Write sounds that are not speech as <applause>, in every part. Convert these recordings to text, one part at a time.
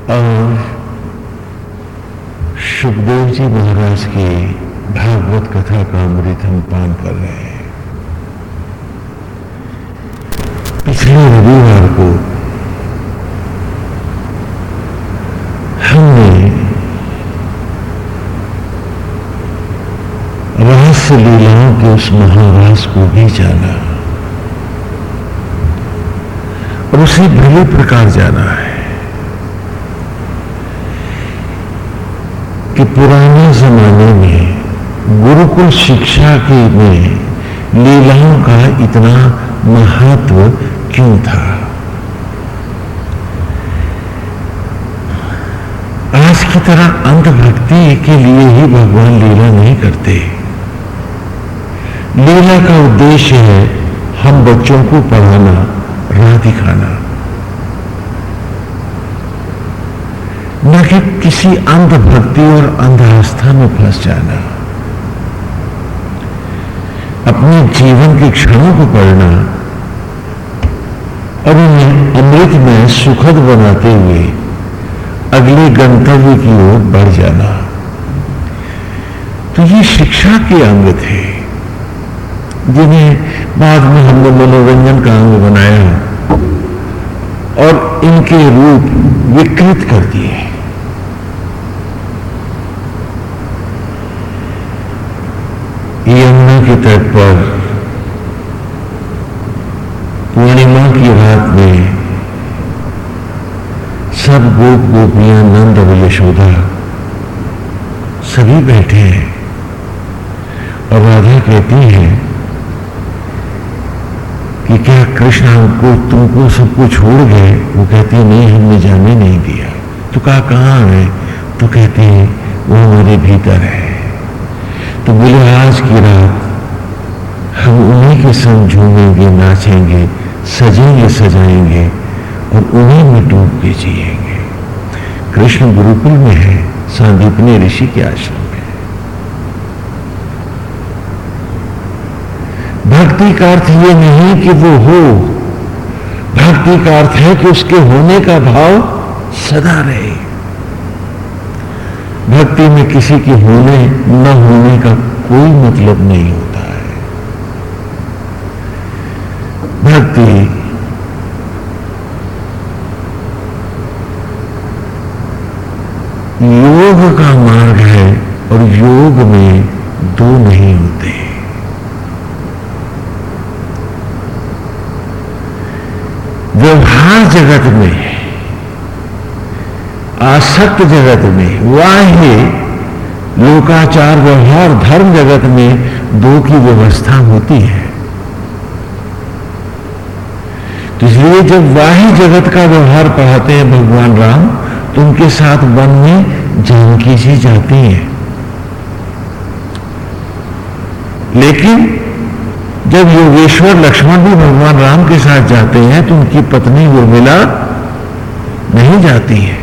और सुखदेव जी महाराज की भागवत कथा का अमृत हम पान कर रहे हैं। पिछले रविवार को हमने रहस्य लीलाओं के उस महाराज को भी जाना और उसे भले प्रकार जाना है। कि पुराने जमाने में गुरुकुल शिक्षा के में लीलाओं का इतना महत्व क्यों था? आज की तरह अंधभक्ति के लिए ही भगवान लीला नहीं करते। लीला का उद्देश्य है हम बच्चों को पढ़ाना राह दिखाना न कि किसी अंधभक्ति और अंध आस्था में फंस जाना, अपने जीवन के क्षणों को पढ़ना और उन्हें अमृत में सुखद बनाते हुए अगले गंतव्य की ओर बढ़ जाना। तो ये शिक्षा के अंग थे, जिन्हें बाद में हमने मनोरंजन का अंग बनाया और इनके रूप विकृत कर दिए यमुना के तट पर पूर्णिमा की रात में सब गोप गोपियाँ नंद और यशोदा सभी बैठे हैं और राधा कहती है कि क्या कृष्ण हमको तुमको सबको छोड़ गए? वो कहती है, नहीं, हमने जाने नहीं दिया। तो कहा, कहाँ है? तो कहती है, वो हमारे भीतर है। तो बोले, आज की रात हम उन्हीं के संग झूमेंगे, नाचेंगे, सजेंगे, सजाएँगे और उन्हीं में डूब के जिएँगे। कृष्ण गुरुकुल में है, सांदीपनी ऋषि के आश्रम में भक्ति का अर्थ ये नहीं कि वो हो। भक्ति का अर्थ है कि उसके होने का भाव सदा रहे। भक्ति में किसी के होने, न होने का कोई मतलब नहीं होता है भक्ति योग का मार्ग है और योग में दो नहीं होते व्यवहार जगत में, आसक्त जगत में वाह्य लोकाचार, व्यवहार, धर्म जगत में दो की व्यवस्था होती है। तो इसलिए जब वाह्य जगत का व्यवहार पढ़ाते हैं भगवान राम तो उनके साथ वन में जानकी जी जाती है। लेकिन जब योगेश्वर लक्ष्मण भी भगवान राम के साथ जाते हैं तो उनकी पत्नी उर्मिला नहीं जाती है।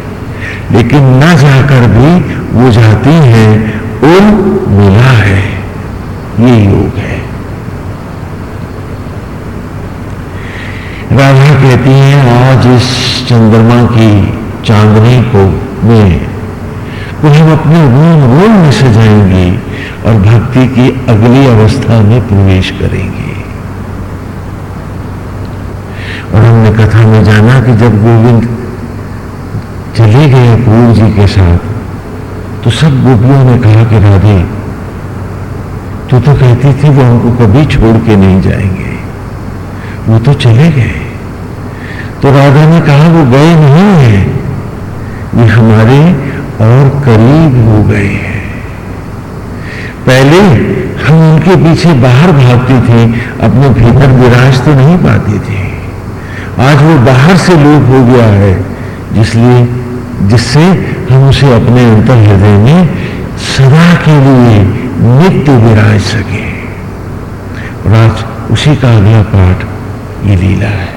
लेकिन न जाकर भी वो जाती है उन मिला है। ये योग है। राधा कहती है, आज इस चंद्रमा की चांदनी को में को हम अपने रोम रोम में सजाएँगे और भक्ति की अगली अवस्था में प्रवेश करेंगे. और हमने कथा में जाना कि जब गोविंद चले गए पूर्ण जी के साथ तो सब गोपियों ने कहा कि राधे, तू तो कहती थी वो हमको कभी छोड़ के नहीं जाएँगे। वो तो चले गए। तो राधा ने कहा, वो गए नहीं है। ये हमारे और करीब हो गए हैं। पहले हम उनके पीछे बाहर भागती थी, अपने भीतर विराज तो नहीं पाते थे। आज वो बाहर से लोप हो गया है, जिसलिए, जिससे हम उसे अपने अंतर हृदय में सदा के लिए नित्य विराज सके। और आज उसी का अगला पाठ ये लीला है।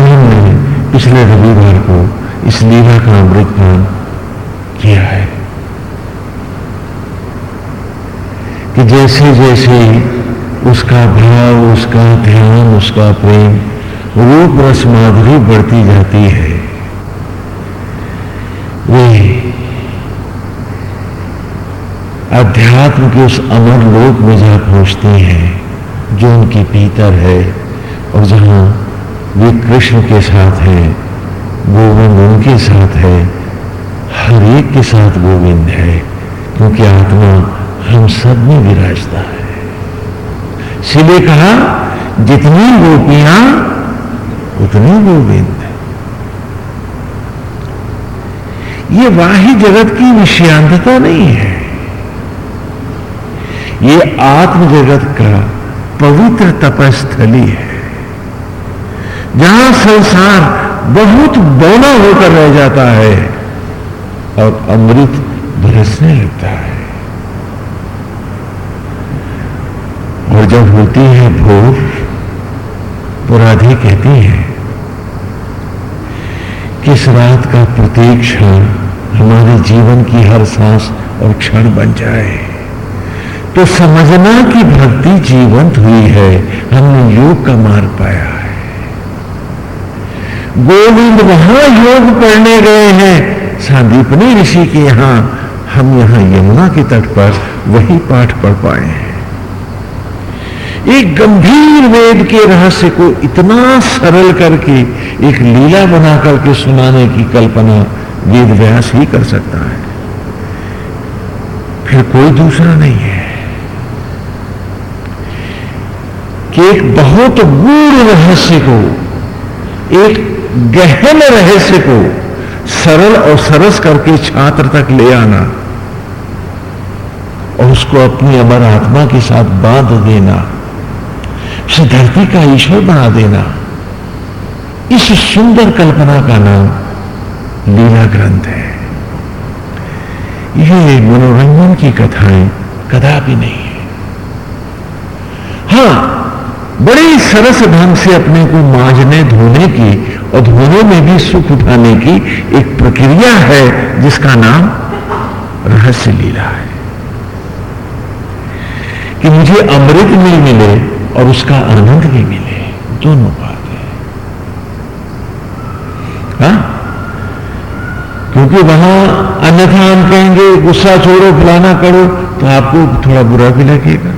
हमने पिछले रविवार को, इस लीला का अमृत पान किया है। कि जैसे जैसे उसका भाव, उसका ध्यान, उसका प्रेम, रूप रस माधुरी बढ़ती जाती है, वे अध्यात्म के उस अमर लोक में जा पहुँचती हैं, जो उनके भीतर है, और जहाँ वे कृष्ण के साथ है, गोविंद उनके साथ है, हर एक के साथ गोविंद है, क्योंकि आत्मा हम सब में विराजता है। इसलिए कहा, जितनी गोपियाँ, उतनी गोविंद ये वाही जगत की विषयांतता नहीं है। ये आत्म जगत का पवित्र तपस्थली है। जहाँ संसार बहुत बौना होकर रह जाता है, और अमृत बरसने लगता है। और जब होती है भोर तो राधे कहती है कि इस रात का प्रत्येक क्षण हमारे जीवन की हर सांस और क्षण बन जाए। तो समझना कि भक्ति जीवंत हुई है, हमने योग का मार्ग पाया। गोविंद वहाँ योग पढ़ने गए हैं। सांदीपनी ऋषि के यहाँ, हम यहाँ यमुना के तट पर वही पाठ पढ़ पाए हैं। एक गंभीर वेद के रहस्य को इतना सरल करके, एक लीला बना करके सुनाने की कल्पना वेद व्यास ही कर सकता है। फिर कोई दूसरा नहीं है। कि एक बहुत गूढ़ रहस्य को, एक गहन रहस्य को सरल और सरस करके छात्र तक ले आना और उसको अपनी अमर आत्मा के साथ बाँध देना, उसे धरती का ईश्वर बना देना, इस सुंदर कल्पना का नाम लीला ग्रंथ है। ये मनोरंजन की कथाएँ कदापि नहीं है। हाँ बड़े सरस ढंग से अपने को मांझने धोने की धोने में भी सुख उठाने की एक प्रक्रिया है, जिसका नाम रहस्य लीला है। कि मुझे अमृत भी मिले और उसका आनंद भी मिले, दोनों बात है। हा? क्योंकि वहाँ अन्यथा हम कहेंगे, गुस्सा छोड़ो, फलाना करो तो आपको थोड़ा बुरा भी लगेगा।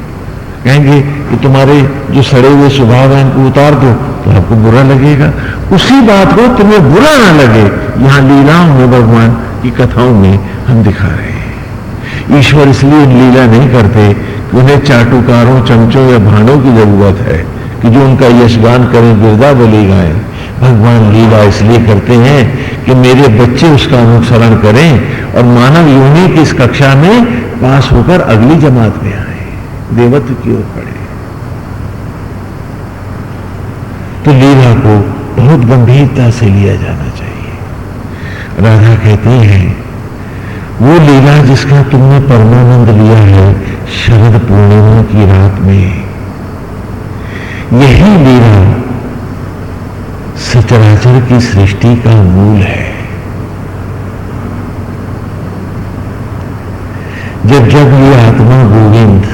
कहेंगे कि तुम्हारे जो सड़े हुए स्वभाव हैं, उनको उतार दो। तो आपको बुरा लगेगा। उसी बात को तुम्हें बुरा ना लगे। यहाँ लीलाओं में भगवान की कथाओं में हम दिखा रहे हैं। ईश्वर इसलिए लीला नहीं करते कि उन्हें चाटुकारों, चमचों या भांडों की ज़रूरत है कि जो उनका यशगान करें, गिरदा बोली गाएँ। भगवान लीला इसलिए करते हैं कि मेरे बच्चे उसका अनुसरण करें और मानव योनि की इस कक्षा में पास होकर अगली जमात में आए। देवत्व की ओर बढ़े। तो लीला को बहुत गंभीरता से लिया जाना चाहिए। राधा कहती है, वो लीला जिसका तुमने परमानंद लिया है शरद पूर्णिमा की रात में, यही लीला सचराचर की सृष्टि का मूल है। जब जब ये आत्मा गोविंद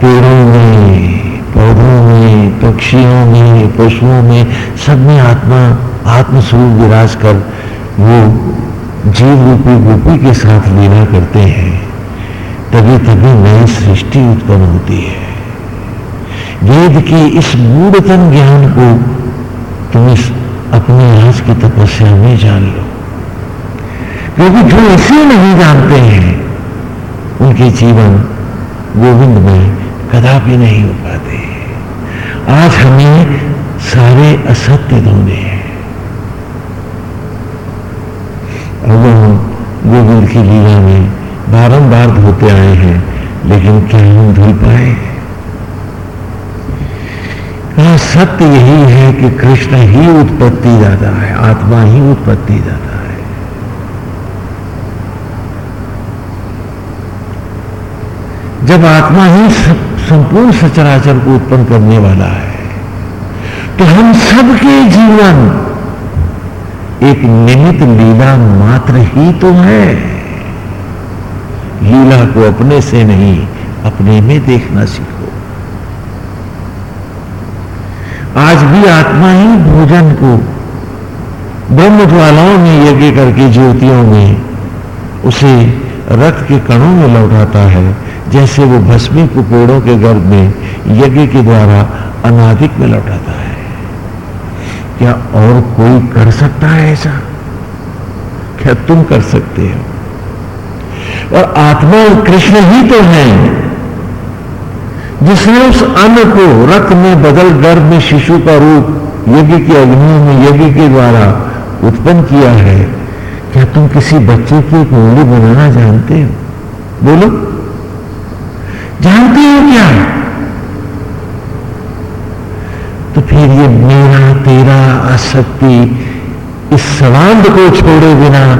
पेड़ों में पौधों में पक्षियों में, पशुओं में, सब में आत्मा, आत्मस्वरूप विराज कर वो जीव रूपी गोपी के साथ लीला करते हैं। तभी तभी नई सृष्टि उत्पन्न होती है। वेद के इस मूढ़तम ज्ञान को तुम इस अपने आज की तपस्या में जान लो। क्योंकि जो इसे नहीं जानते हैं, उनके जीवन गोविंद में कदापि नहीं हो पाते। आज हमें सारे असत्य धोने हैं। हम गोविंद की लीला में बारंबार धोते आए हैं, लेकिन क्या हम धुल पाए सत्य यही है कि कृष्ण ही उत्पत्ति दाता है, आत्मा ही उत्पत्ति दाता है। जब आत्मा ही संपूर्ण सचराचर को उत्पन्न करने वाला है। तो हम सबके जीवन एक निमित लीला मात्र ही तो है। लीला को अपने से नहीं, अपने में देखना सीखो। आज भी आत्मा ही भोजन को ब्रह्म ज्वालाओं में यज्ञ करके ज्योतियों में उसे रक्त के कणों में लौटाता है। जैसे वो भस्मी कुपेड़ों के गर्भ में यज्ञ के द्वारा अनादिक में लौटाता है। क्या और कोई कर सकता है ऐसा? क्या तुम कर सकते हो? और आत्मा और कृष्ण ही तो है, जिसने उस अन्न को रक्त में बदल गर्भ में शिशु का रूप यज्ञ की अग्नि में यज्ञ के द्वारा उत्पन्न किया है। क्या तुम किसी बच्चे की एक उंगली बनाना जानते हो? बोलो। जानते हो क्या? तो फिर ये मेरा, तेरा आसक्ति इस संबंध को छोड़े बिना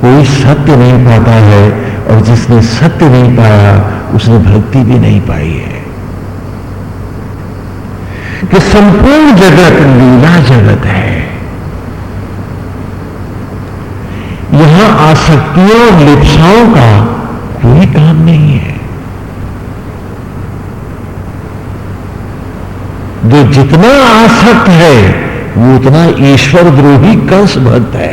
कोई सत्य नहीं पाता है और जिसने सत्य नहीं पाया, उसने भक्ति भी नहीं पाई है। कि संपूर्ण जगत, लीला जगत है। यहाँ आसक्तियों और लिप्साओं का कोई काम नहीं है। जो जितना आसक्त है, वो उतना ईश्वर द्रोही कंस भक्त है।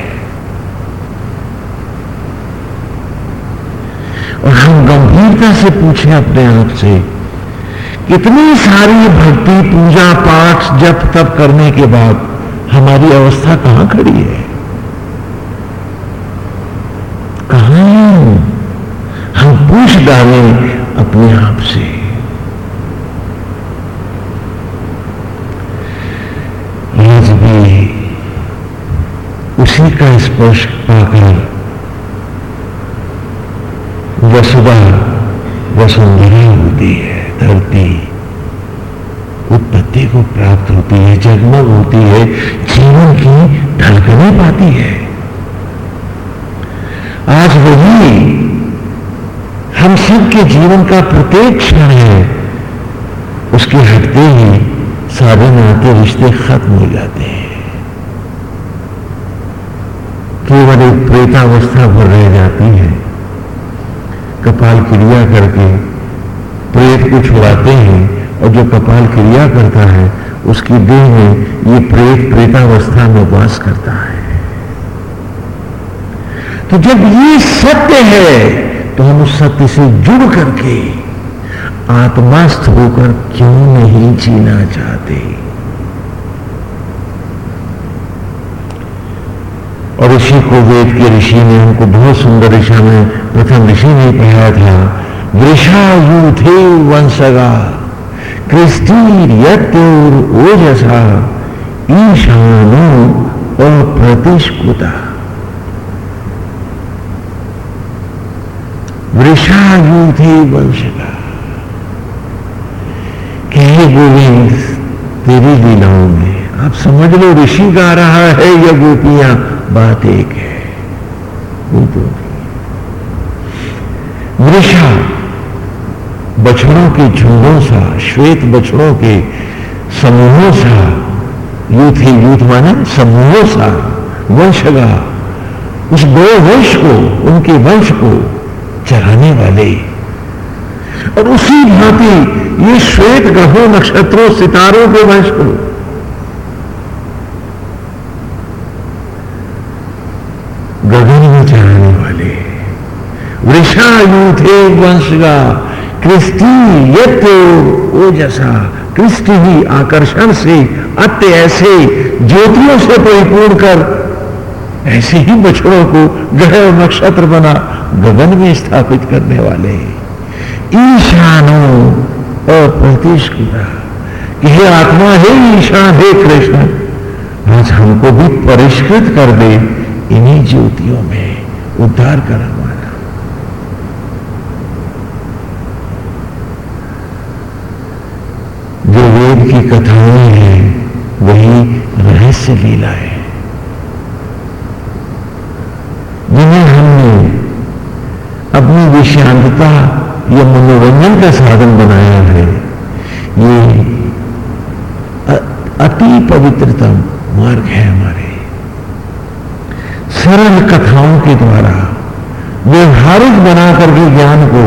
और हम गंभीरता से पूछें अपने आप से, कितनी सारी भक्ति, पूजा, पाठ, जप, तप करने के बाद हमारी अवस्था कहाँ खड़ी है? कहाँ हम पूछ डालें अपने आप से आज भी उसी का स्पर्श पाकर वसुधा वसुंधरा होती है, धरती उत्पत्ति को प्राप्त होती है जगमग होती है, जीवन की धड़कने पाती है। आज वही हम सबके जीवन का प्रत्येक क्षण है, उसके हटते ही सारे नाते रिश्ते खत्म हो जाते हैं। केवल एक प्रेतावस्था भर रह जाती है। कपाल क्रिया करके प्रेत को छुड़ाते हैं और जो कपाल क्रिया करता है, उसकी देह में ये प्रेत प्रेतावस्था में वास करता है। तो जब ये सत्य है तो हम उस सत्य से जुड़ करके आत्मास्थ होकर क्यों नहीं जीना चाहते? और ऋषि को वेद के ऋषि ने हमको बहुत सुंदर ऋषा में प्रथम ऋषि ने पढ़ाया था, वृषा यू थे वंशगा क्रिस्टीर यत्योर ओजसा, ईशानो अप्रतिष्कुता। वृषायुधे वंश का कहे गोविंद, तेरी लीलाओं में आप समझ लो ऋषि गा रहा है या गोपियाँ बात एक है वृषा बछड़ों के झुंडों सा, श्वेत बछड़ों के समूहों सा, यूथ ही यूथ माने, समूहों सा वंशगा उस दो वंश को, उनके वंश को चराने वाले। और उसी भांति ये श्वेत ग्रहों, नक्षत्रों, सितारों के वंश को गगन में चढ़ाने वाले वृषायु थे वंशगा। कृष्टि यत ओजसा। कृष्टि ही आकर्षण से अत्य ऐसे ज्योतियों से परिपूर्ण कर, ऐसे ही बछड़ों को ग्रह नक्षत्र बना गगन में स्थापित करने वाले। ईशानो अप्रतिष्ठा कि हे आत्मा, हे ईशान, हे कृष्ण, आज हमको भी परिष्कृत कर दे इन्हीं ज्योतियों में उद्धार कर जो वेद की कथाएँ हैं, वही रहस्य लीला है। जिन्हें हमने अपनी विषांतता या मनोरंजन का साधन बनाया है, ये अति पवित्रतम मार्ग है हमारे। सरल कथाओं के द्वारा, व्यवहारिक बना करके ज्ञान को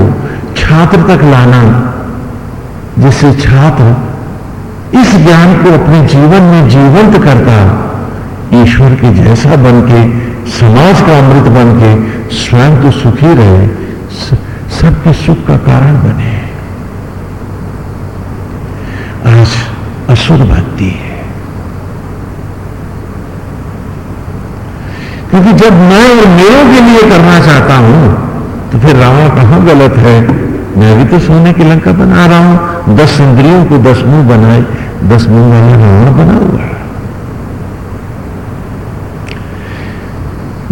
छात्र तक लाना, जिससे छात्र इस ज्ञान को अपने जीवन में जीवंत करता, ईश्वर के जैसा बन के समाज का अमृत बन के स्वयं तो सुखी रहे सबके सुख का कारण बने। आज असुर भक्ति है। क्योंकि जब मैं और मेरों के लिए करना चाहता हूँ तो फिर रावण कहाँ गलत है? मैं भी तो सोने की लंका बना रहा हूँ। दस इंद्रियों को दस मुँह बनाए, दस मुँह वाला रावण बना हुआ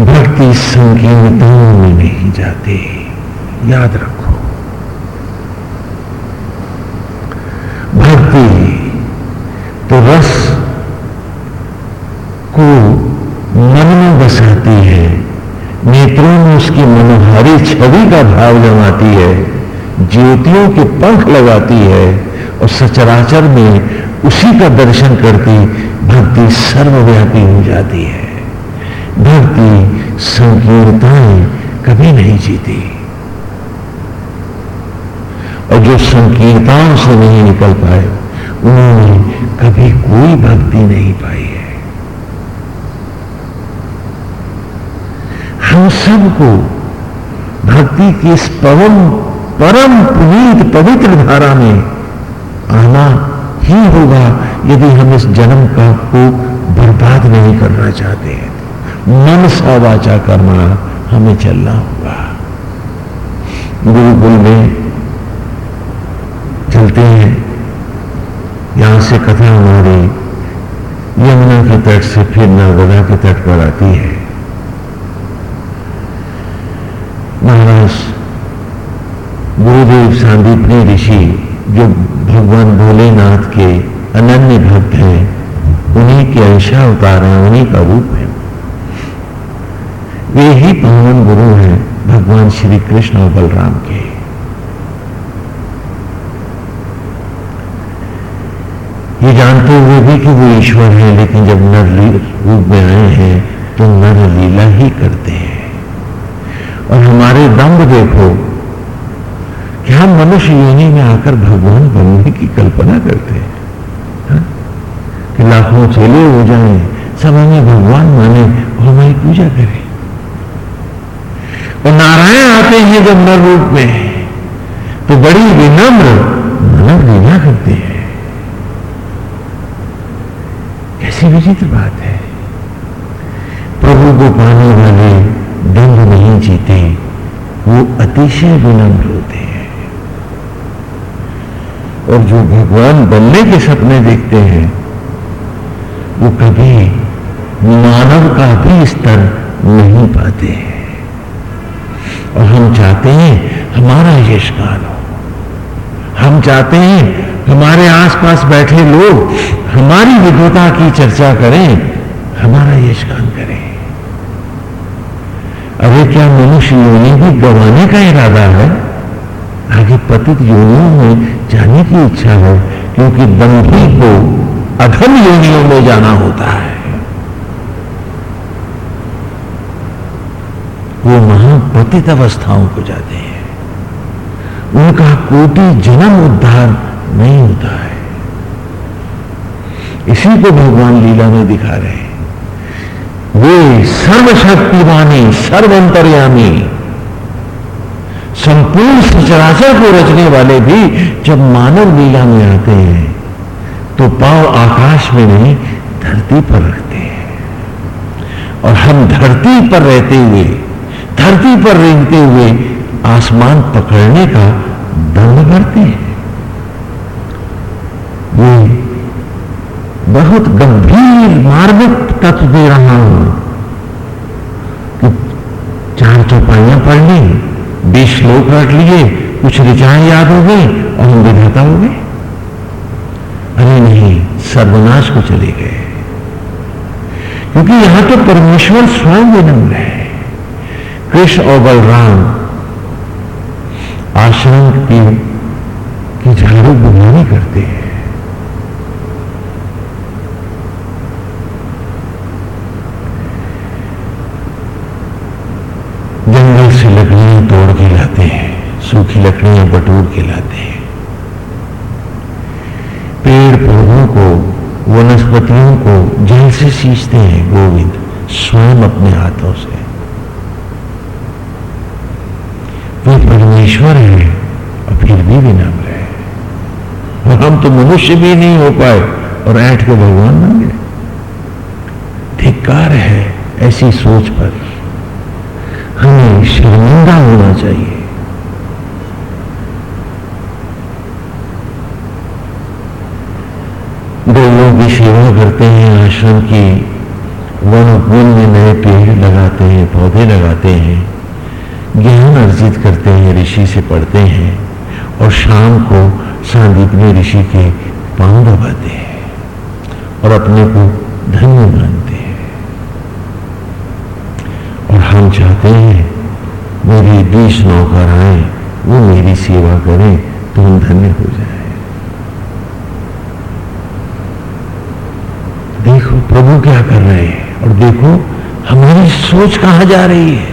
भक्ति संकीर्णताओं में नहीं जाते, याद रखो। भक्ति तो रस को मन में बसाती है, नेत्रों में उसकी मनोहारी छवि का भाव जमाती है। ज्योतियों के पंख लगाती है और सचराचर में उसी का दर्शन करती भक्ति सर्वव्यापी हो जाती है। भक्ति संकीर्णताएँ कभी नहीं जीती। और जो संकीर्ताओं से नहीं निकल पाए, उन्होंने कभी कोई भक्ति नहीं पाई है। हम सबको भक्ति की इस पवन परम पुनीत पवित्र धारा में आना ही होगा यदि हम इस जन्म का को बर्बाद नहीं करना चाहते हैं। मन सा वाचा करना हमें चलना होगा। गुरुकुल में चलते हैं। यहाँ से कथा हमारी यमुना के तट से फिर नर्मदा के तट पर आती है। महाराज गुरुदेव सांदीपनी ऋषि, जो भगवान भोलेनाथ के अनन्य भक्त हैं, उन्हीं के अंशा अवतार हैं, उन्हीं का रूप है। वे ही पावन गुरु हैं, भगवान श्री कृष्ण और बलराम के। ये जानते हुए भी कि वो ईश्वर है, लेकिन जब नर रूप में आए हैं तो नर लीला ही करते हैं। और हमारे दम्भ देखो कि हम मनुष्य योनि में आकर भगवान बनने की कल्पना करते हैं। हा? कि लाखों चेले हो जाए सब हमें भगवान माने और हमारी पूजा करें। और नारायण आते हैं जब नर रूप में तो बड़ी विनम्र मानव लीला करते हैं। कैसी विचित्र बात है। प्रभु को पाने वाले दंड नहीं जीते, वो अतिशय विनम्र होते हैं। और जो भगवान बनने के सपने देखते हैं, वो कभी मानव का भी स्तर नहीं पाते हैं। और हम चाहते हैं हमारा यश गान हो। हम चाहते हैं हमारे आसपास बैठे लोग हमारी विद्वता की चर्चा करें, हमारा यश गान करें। अरे, क्या मनुष्य योनि भी गंवाने का इरादा है? आगे पतित योनियों में जाने की इच्छा है, क्योंकि बंधी को अधम योनियों में जाना होता है। वो महापतित अवस्थाओं को जाते हैं। उनका कोटि जन्म उद्धार नहीं होता है। इसी को भगवान लीला में दिखा रहे हैं। वे सर्वशक्तिवानी, सर्वंतर्यामी संपूर्ण सचराचर को रचने वाले भी जब मानव लीला में आते हैं तो पाव आकाश में नहीं, धरती पर रखते हैं। और हम धरती पर रहते हुए, धरती पर रेंगते हुए आसमान पकड़ने का दंड भरते हैं। ये बहुत गंभीर मार्मिक तत्व दे रहा हूँ कि चार चौपाइयाँ पढ़ ली। बीस श्लोक रट लिए कुछ ऋचाएँ याद हो गई और हम विधाता हो गए अरे नहीं सर्वनाश को चले गए। क्योंकि यहाँ तो परमेश्वर स्वयं विनम्र है। कृष्ण और बलराम आश्रम की, की झाड़ू बुनानी करते हैं। जंगल से लकड़ियाँ तोड़ के लाते हैं, सूखी लकड़ियाँ बटूर के लाते हैं। पेड़ पौधों को, वनस्पतियों को जल से सींचते हैं गोविंद, स्वयं अपने हाथों से। वे परमेश्वर है, और फिर भी विनम्र है। और हम तो मनुष्य भी नहीं हो पाए, और ऐठ के भगवान मांगे। गए धिक्कार है ऐसी सोच पर। हमें शर्मिंदा होना चाहिए। लोगों की सेवा करते हैं, आश्रम की वन उपवन में नए पेड़ लगाते हैं, पौधे लगाते हैं, ज्ञान अर्जित करते हैं, ऋषि से पढ़ते हैं और शाम को सांदीपनी ऋषि के पाँव दबाते हैं और अपने को धन्य मानते हैं। हम चाहते हैं, मेरे बीस नौकर आए, वो मेरी सेवा करें तो हम धन्य हो जाए। देखो प्रभु क्या कर रहे हैं, और देखो हमारी सोच कहाँ जा रही है।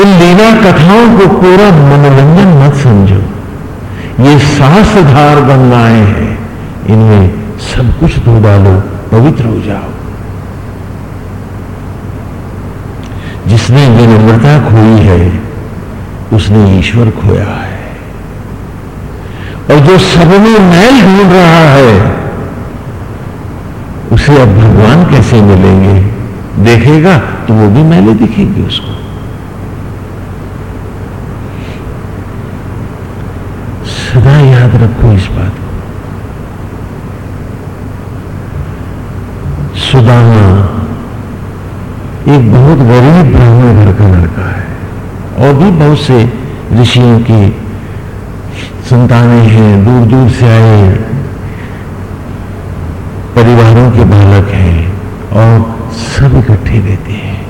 इन लीला कथाओं को पूरा मनोरंजन मत समझो। ये साहसधार गंगाएँ हैं। इनमें सब कुछ धो डालो, पवित्र हो जाओ। जिसने विनम्रता खोई है, उसने ईश्वर खोया है। और जो सब में मैल ढूंढ रहा है, उसे अब भगवान कैसे मिलेंगे? देखेगा तो वो भी मैले दिखेंगे उसको। सदा याद रखो इस बात को। सुदामा एक बहुत गरीब ब्राह्मण घर का लड़का है। और भी बहुत से ऋषियों की संतानें हैं, दूर दूर से आए परिवारों के बालक हैं और सब इकट्ठे रहते हैं।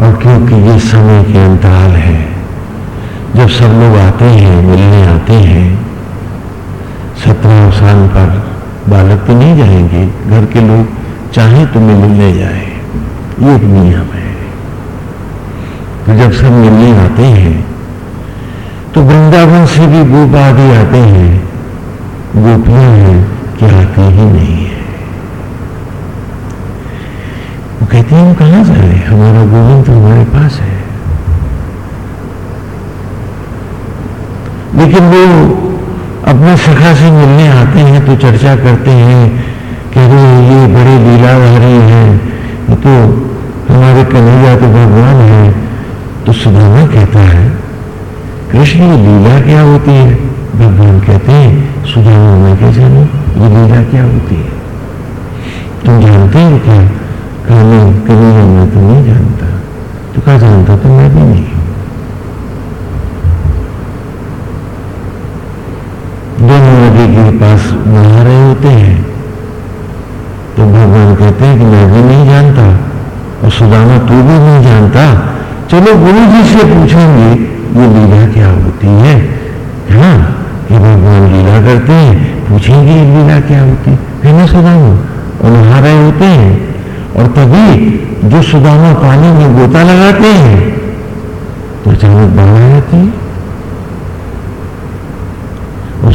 और क्योंकि ये समय के अंतराल है जब सब लोग आते हैं, मिलने आते हैं, सत्रह साल पर बालक तो नहीं जाएँगे, घर के लोग चाहे तो मिलने जाए, ये एक नियम है। तो जब सब मिलने आते हैं तो वृंदावन से भी गोप आदि आते हैं, गोपियाँ हैं कि आती ही नहीं है। वो कहते हैं, हम कहाँ जाए हमारा गोविंद तो हमारे पास है। लेकिन वो अपने सखा से मिलने आते हैं तो चर्चा करते हैं कि अरे ये बड़े लीलाधारी हैं, ये तो हमारे कन्हैया तो भगवान है। तो सुदामा कहता है, कृष्ण, ये लीला क्या होती है? भगवान कहते हैं, सुदामा, मैं क्या जानू? ये लीला क्या होती है? तुम जानते हो क्या? कहा कन्हैया, मैं तो नहीं जानता। तो क्या जानता? तो मैं भी नहीं दोनों नदी के पास नहा रहे होते हैं। तो भगवान कहते हैं कि मैं भी नहीं जानता और सुदामा तू भी नहीं जानता। चलो गुरु जी से पूछेंगे, ये लीला क्या होती है? हाँ ये भगवान लीला करते हैं, पूछेंगे ये लीला क्या होती है? ना सुदामा? और नहा रहे होते हैं। और तभी जो सुदामा पानी में गोता लगाते हैं तो अचानक बाढ़ आ जाती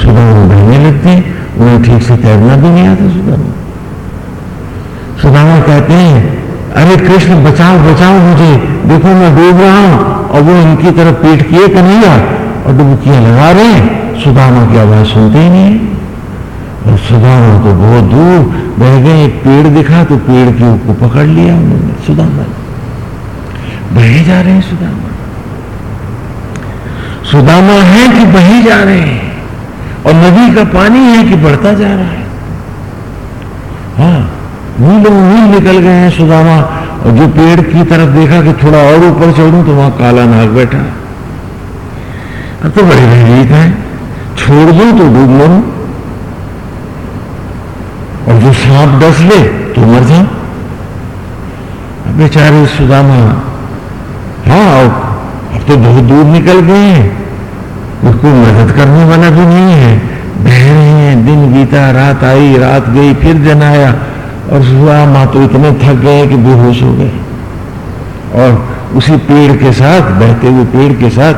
है और सुदामा बहने लगते हैं उन्हें ठीक से तैरना भी नहीं आता सुदामा सुदामा कहते हैं, अरे कृष्ण, बचाओ बचाओ मुझे। देखो मैं डूब रहा हूँ, और वो इनकी तरफ़ पीठ किए कन्हैया, और डुबकियाँ लगा रहे हैं सुदामा की आवाज़ सुनते ही नहीं। और सुदामा तो बहुत दूर, बह गए, एक पेड़ दिखा तो पेड़ के ऊपर पकड़ लिया उन्होंने सुदामा बहे जा रहे हैं सुदामा सुदामा है कि बहे जा रहे हैं? और नदी का पानी है कि बढ़ता जा रहा है। हाँ मीलों मील निकल गए हैं सुदामा, और जो पेड़ की तरफ़ देखा कि थोड़ा और ऊपर चढ़ू तो वहाँ काला नाग बैठा। अब तो बड़े भयभीत हैं। छोड़ दो तो डूब मरो। और जो सांप डस ले तो मर जाओ बेचारे सुदामा हाँ अब तो बहुत दूर निकल गए हैं। उसको मदद करने वाला भी नहीं है। बह रहे हैं, दिन बीता, रात आई, रात गई, फिर दिन आया और सुदामा तो इतने थक गए कि बेहोश हो गए। और उसी पेड़ के साथ, बहते हुए पेड़ के साथ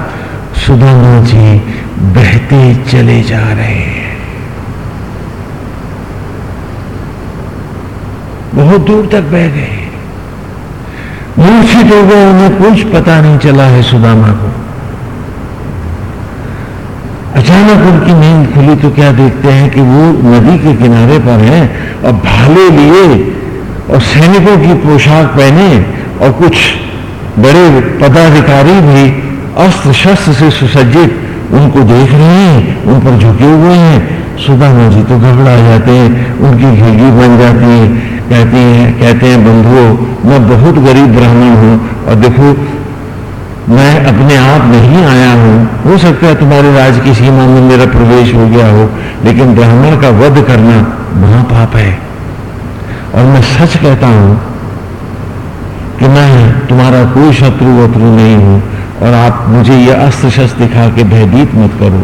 सुदामा जी बहते चले जा रहे हैं। बहुत दूर तक बह गए। मूर्छित हो गए उन्हें कुछ पता नहीं चला है सुदामा को। अचानक उनकी नींद खुली तो क्या देखते हैं कि वो नदी के किनारे पर हैं और भाले लिए और सैनिकों की पोशाक पहने और कुछ बड़े पदाधिकारी भी अस्त्र शस्त्र से सुसज्जित उनको देख रहे हैं, उन पर झुके हुए हैं। सुदामा जी तो घबरा जाते हैं, उनकी घिगी बन जाती है। कहती हैं, कहते हैं, बंधुओं, मैं बहुत गरीब ब्राह्मण हूँ और देखो मैं अपने आप नहीं आया हूँ। हो सकता है तुम्हारे राज की सीमा में मेरा प्रवेश हो गया हो, लेकिन ब्राह्मण का वध करना महापाप है। और मैं सच कहता हूँ कि मैं तुम्हारा कोई शत्रु वत्रु नहीं हूँ, और आप मुझे यह अस्त्र शस्त्र दिखा के भयभीत मत करो।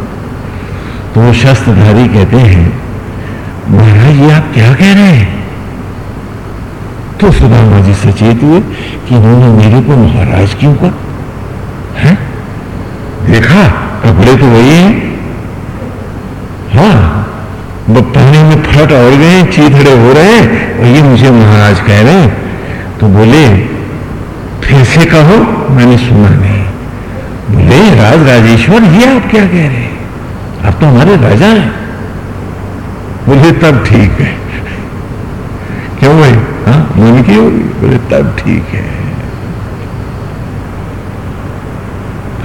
तो वो शस्त्रधारी कहते हैं, महाराज, ये आप क्या कह रहे हैं? तो सुदामा जी सचेत हुए कि उन्होंने मेरे को महाराज क्यों कहा? है? देखा? कपड़े तो वही हैं। हाँ पानी में फट और गए, चीथड़े हो रहे हैं, और ये मुझे महाराज कह रहे हैं। तो बोले, फिर से कहो, मैंने सुना नहीं। बोले राज राजेश्वर ये आप क्या कह रहे हैं? आप तो हमारे राजा हैं। बोले, तब ठीक है। <laughs> क्यों भाई हाँ मन की होगी। बोले, तब ठीक है।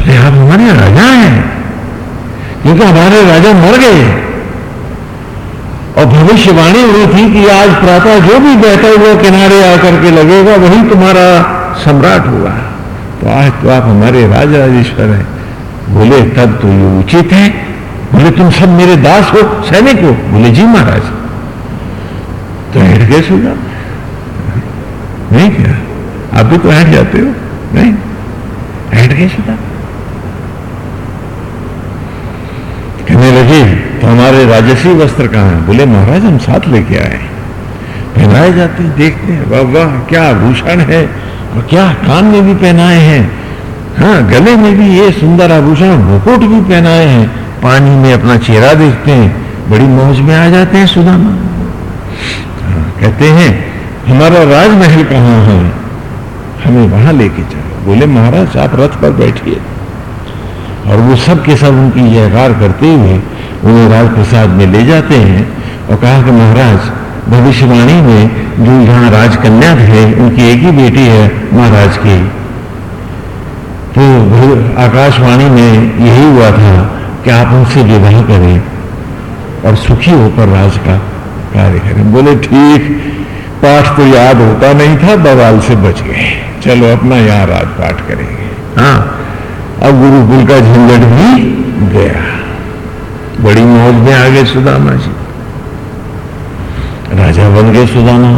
बोले आप हमारे राजा हैं। क्योंकि हमारे राजा मर गए। और भविष्यवाणी हुई थी कि आज प्रातः जो भी बहता हुआ किनारे आकर के लगेगा, वही तुम्हारा सम्राट हुआ तो आज तो आप हमारे राज राजेश्वर हैं। बोले, तब तो ये उचित है। बोले, तुम सब मेरे दास हो, सैनिक हो। बोले, जी महाराज। तो हट गए सुना नहीं क्या? आप भी तो हट जाते हो। नहीं? हट गए सुना कहने लगे तो हमारे राजसी वस्त्र कहाँ हैं? बोले महाराज हम साथ लेके आए पहनाए जाते हैं देखते हैं वाह वाह क्या आभूषण है और क्या कान में भी पहनाए हैं। हाँ गले में भी ये सुंदर आभूषण मुकुट भी पहनाए हैं। पानी में अपना चेहरा देखते हैं बड़ी मौज में आ जाते हैं सुदामा। हाँ, कहते हैं हमारा राजमहल कहाँ है? हमें वहाँ लेके चलो। बोले महाराज आप रथ पर बैठिए। और वो सब के सब उनकी जयकार करते हुए उन्हें राजप्रसाद में ले जाते हैं और कहा कि महाराज, भविष्यवाणी में जो यहाँ राजकन्या थे उनकी एक ही बेटी है महाराज की। तो आकाशवाणी में यही हुआ था कि आप उनसे विवाह करें और सुखी होकर राज का कार्य करें। बोले, ठीक, पाठ तो याद होता नहीं था, बवाल से बच गए। चलो, अपना यहाँ राजपाठ करेंगे। हाँ। अब गुरुकुल का झंझट भी गया। बड़ी मौज में आ गए सुदामा जी। राजा बन गए सुदामा।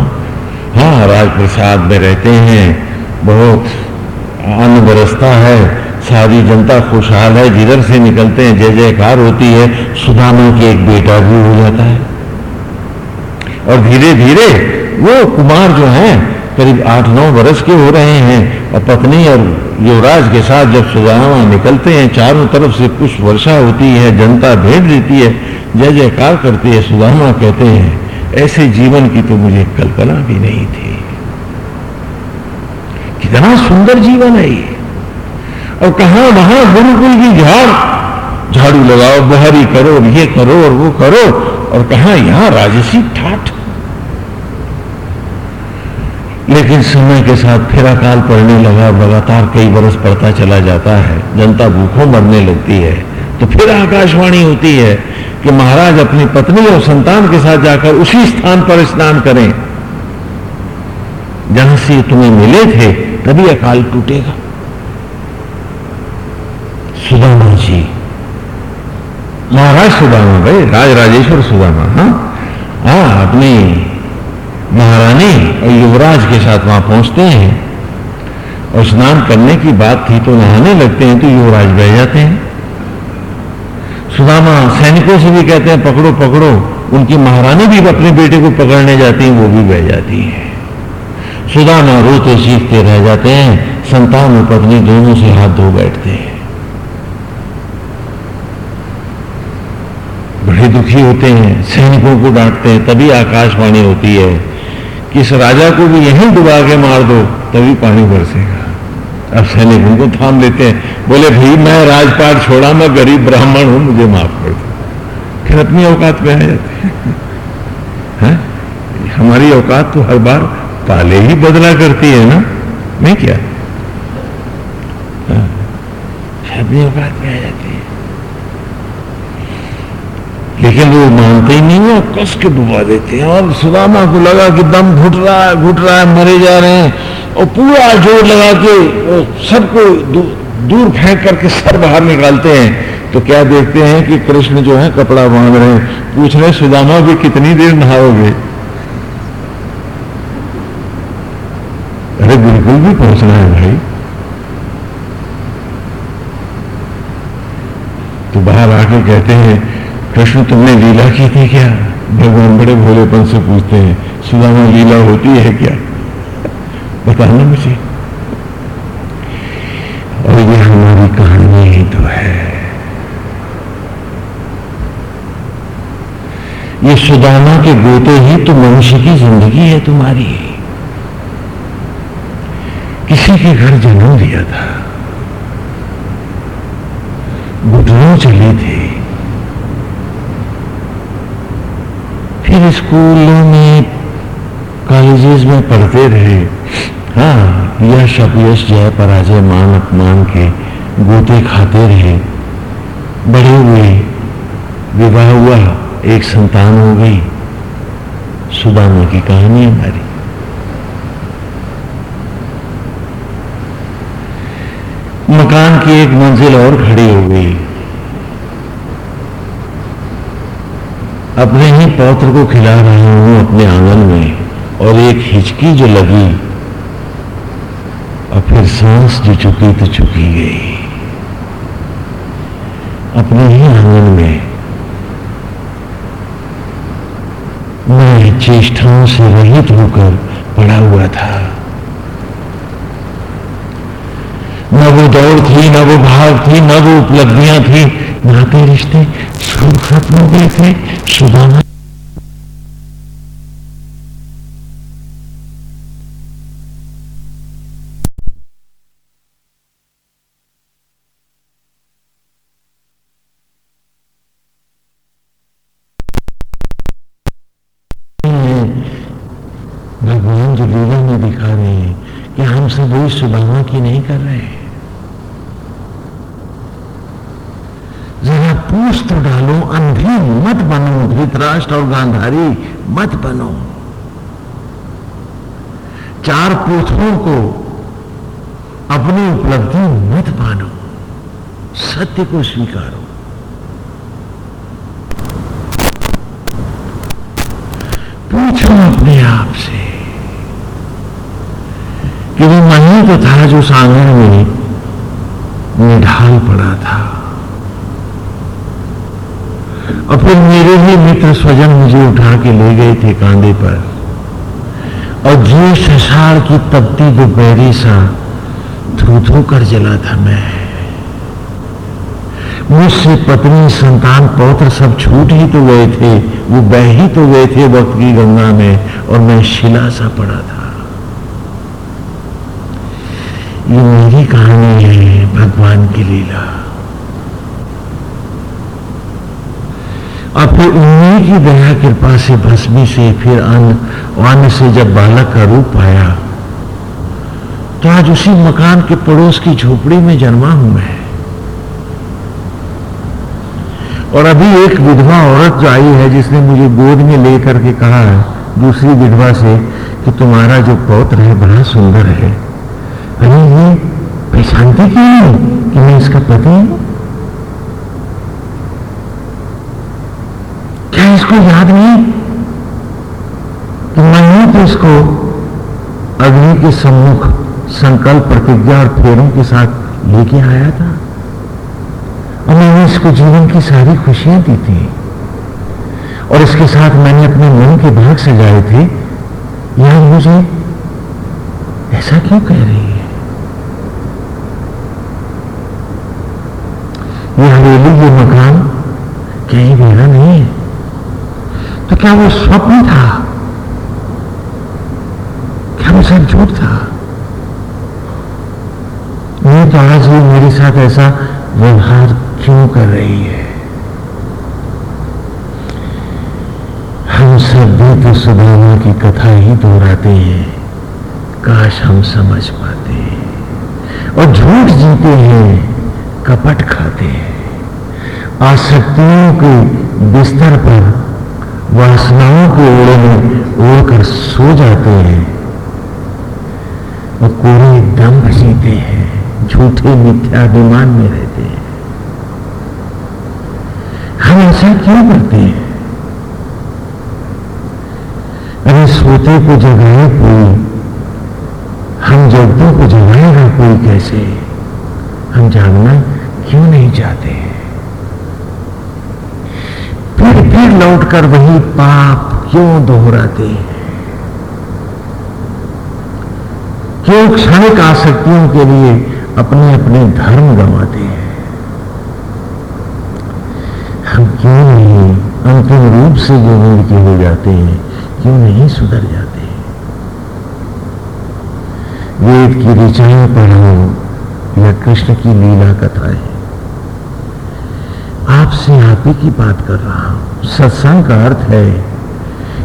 हाँ राजप्रसाद में रहते हैं। बहुत अन्न बरसता है। सारी जनता खुशहाल है। जिधर से निकलते हैं, जय जयकार होती है, सुदामा की एक बेटा भी हो जाता है। और धीरे धीरे वो कुमार जो हैं करीब आठ नौ वर्ष के हो रहे हैं। और पत्नी और युवराज के साथ जब सुदामा निकलते हैं, चारों तरफ़ से कुछ वर्षा होती है, जनता भेंट देती है, जय जयकार करती है। सुदामा कहते हैं, ऐसे जीवन की तो मुझे कल्पना भी नहीं थी। कितना सुंदर जीवन है ये। और कहा वहाँ गुरुकुल की झाड़, झाड़ू लगाओ, बहरी करो, ये करो और वो करो, और कहा यहाँ राजसी ठाठ। लेकिन समय के साथ फिर अकाल पड़ने लगा, लगातार कई बरस पड़ता चला जाता है, जनता भूखों मरने लगती है। तो फिर आकाशवाणी होती है कि महाराज अपनी पत्नी और संतान के साथ जाकर उसी स्थान पर स्नान करें। जहाँ से तुम्हें मिले थे, तभी अकाल टूटेगा। सुदामा जी, महाराज सुदामा भाई, राज राजेश्वर सुदामा हाँ? हाँ अपनी महारानी और युवराज के साथ वहाँ पहुँचते हैं और स्नान करने की बात थी तो नहाने लगते हैं तो युवराज बह जाते हैं। सुदामा सैनिकों से भी कहते हैं, पकड़ो पकड़ो। उनकी महारानी भी अपने बेटे को पकड़ने जाती है, वो भी बह जाती है। सुदामा रोते सीखते रह जाते हैं, संतान और पत्नी दोनों से हाथ धो बैठते हैं। बड़े दुखी होते हैं, सैनिकों को डांटते हैं, तभी आकाशवाणी होती है कि इस राजा को भी यहीं डुबा के मार दो, तभी पानी बरसेगा। अब सैनिक उनको थाम लेते हैं। बोले, भाई, मैं राजपाट छोड़ा, मैं गरीब ब्राह्मण हूँ, मुझे माफ़ कर दो। फिर अपनी औकात में आ जाते हैं। हमारी औकात तो हर बार पाले ही बदला करती है ना? नहीं क्या? हाँ। अपनी औकात में आ जाती है लेकिन वो मानते ही नहीं है कस के डुबा देते हैं। और सुदामा को लगा कि दम घुट रहा है, घुट रहा है, मरे जा रहे हैं। और पूरा ज़ोर लगा के सबको दूर फेंक करके सर बाहर निकालते हैं। तो क्या देखते हैं कि कृष्ण जो है, कपड़ा बाँध रहे हैं। पूछ रहे सुदामा भी कितनी देर नहाओगे? अरे बिल्कुल भी पहुँचना है भाई। तो बाहर आके कहते हैं कृष्ण, तुमने लीला की थी क्या? भगवान बड़े भोलेपन से पूछते हैं, सुदामा, लीला होती है क्या? बताना मुझे। और ये हमारी कहानी ही तो है। ये सुदामा के गोते ही तो मनुष्य की ज़िंदगी है तुम्हारी। किसी के घर जन्म दिया था। घुटनों चले थे। फिर स्कूलों में, कॉलेजेस में पढ़ते रहे। हाँ यश अपयश जय पराजय मान अपमान के गोते खाते रहे। बड़े हुए, विवाह हुआ, एक संतान हो गई। सुदामा की कहानी हमारी। मकान की एक मंजिल और खड़ी हो गई। अपने ही पौत्र को खिला रहा हूँ अपने आँगन में, और एक हिचकी जो लगी, और फिर सांस जो चुकी तो चुकी गई। अपने ही आँगन में मैं चेष्टाओं से रहित होकर पड़ा हुआ था। न वो दौड़ थी, न वो भाव थी, न वो उपलब्धियाँ थी नाते रिश्ते सब खत्म हो गए थे सुदामा भगवान जो लीला में दिखा रहे हैं कि हम सब वही की नहीं कर रहे हैं जरा पूछ तो डालो, अंधी मत बनो, धृतराष्ट्र और गांधारी मत बनो। चार पुत्रों को अपनी उपलब्धि मत मानो, सत्य को स्वीकारो। पूछो अपने आप से कि वो मही तो था, जो सागर में निढाल पड़ा था और फिर मेरे ही मित्र स्वजन मुझे उठा के ले गए थे कांधे पर। और जो शशार की तपती दोपहरी सा थू थू कर जला था मैं। मुझसे पत्नी, संतान, पौत्र सब छूट ही तो गए थे, वो बह ही तो गए थे वक्त की गंगा में, और मैं शिला सा पड़ा था। ये मेरी कहानी है भगवान की लीला। और फिर उन्हीं की दया कृपा से भस्मी से फिर अन्न अन्न से जब बालक का रूप आया तो आज उसी मकान के पड़ोस की झोपड़ी में जन्मा हूँ मैं। और अभी एक विधवा औरत जो आई है, जिसने मुझे गोद में लेकर के कहा है, दूसरी विधवा से, कि तुम्हारा जो पौत्र है, बड़ा सुंदर है। अरे, ये पहचानती क्यों कि मैं इसका पति हूँ? इसको याद नहीं? तो कि मैंने तो इसको अग्नि के सम्मुख संकल्प, प्रतिज्ञा और फेरों के साथ लेके आया था। और मैंने इसको जीवन की सारी खुशियाँ दी थी। और इसके साथ मैंने अपने मन के भाग सजाए थे। यार मुझे ऐसा क्यों कह रही है? ये हवेली, ये मकान कहीं मेरा नहीं है। तो क्या वो स्वप्न था। क्या वो सब झूठ था। नहीं तो आज ये मेरे साथ ऐसा व्यवहार क्यों कर रही है? हम सब भी तो सुदामा की कथा ही दोहराते हैं। काश हम समझ पाते और झूठ जीते हैं, कपट खाते हैं। आसक्तियों के बिस्तर पर वासनाओं के ओड़े में ओढ़कर सो जाते हैं। और कोरे दम जीते हैं, झूठे मिथ्याभिमान में रहते हैं। हम ऐसा क्यों करते हैं? अरे सोते को जगाए कोई, हम जगतों को जगाएगा कोई कैसे? हम जागना क्यों नहीं चाहते फिर फिर लौटकर वही पाप क्यों दोहराते हैं? क्यों क्षणिक आसक्तियों के लिए अपने अपने धर्म गंवाते हैं? हम क्यों नहीं अंतिम रूप से नींद के हो जाते हैं, क्यों नहीं सुधर जाते वेद की ऋचाएँ पढ़ो या कृष्ण की लीला कथाएँ। आपसे आप ही की बात कर रहा हूँ। सत्संग का अर्थ है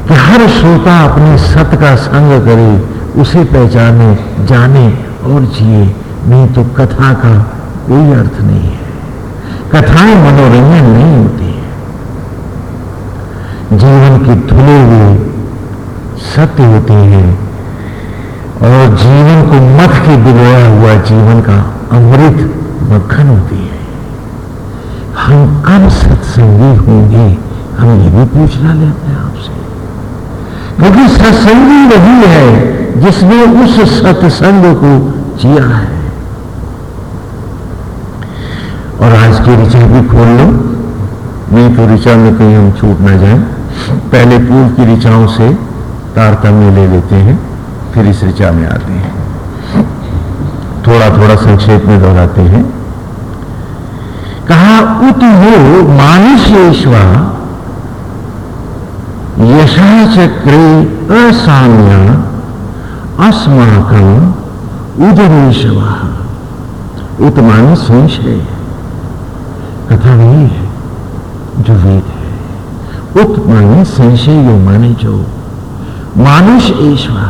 कि हर श्रोता अपने सत्य का संग करे, उसे पहचाने, जाने और जिए। नहीं तो कथा का कोई अर्थ नहीं है। कथाएँ मनोरंजन नहीं होती है। जीवन के धुले हुए सत्य होते हैं और जीवन को मत के बिगोया हुआ जीवन का अमृत मक्खन होती है। हम कब सत्संगी होंगे? हम ये भी पूछना लेते हैं आपसे। क्योंकि सत्संगी वही है जिसने उस सत्संग को जिया है। और आज की ऋचा भी खोल लो। नहीं तो ऋचा में कहीं हम छूट ना जाए। पहले पूर्व की ऋचाओं से तारतम्य ले लेते हैं, फिर इस ऋचा में आते हैं। थोड़ा थोड़ा संक्षेप में दोहराते हैं। कहा, उत हो मानुष्येश्वा यशा चक्रे असाम्या अस्माकम उदरेशवा उत माने संशय कथा नहीं है, जो वेद है। उत माने संशय यो माने जो मानुष ईश्वा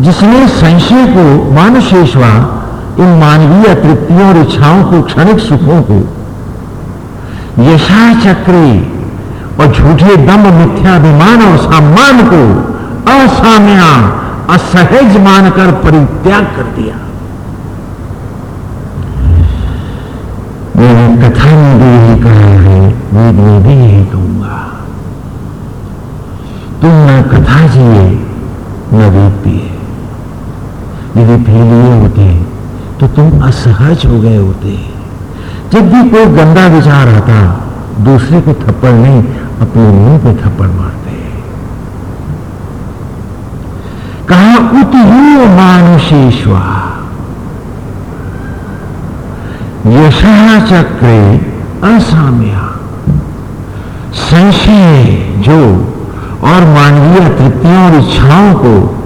जिसने संशय को मानुष इन मानवीय तृप्तियों और इच्छाओं को क्षणिक सुखों को। यशा चक्रे और झूठे दम, मिथ्याभिमान और सम्मान को असाम्या, असहज मानकर परित्याग कर दिया। मैंने कथा में भी यही कहा है, वेद में भी यही कहूँगा। तुम न कथा जिए, न वेद पिए। यदि पी लिए होते तो तुम असहज हो गए होते। जब भी कोई गंदा विचार आता, दूसरे को थप्पड़ नहीं, अपने मुँह पे थप्पड़ मारते। कहा उतयू मानुषेश्वा। यशा चक्रे असाम्या। संशय जो और मानवीय तृप्तियों और इच्छाओं को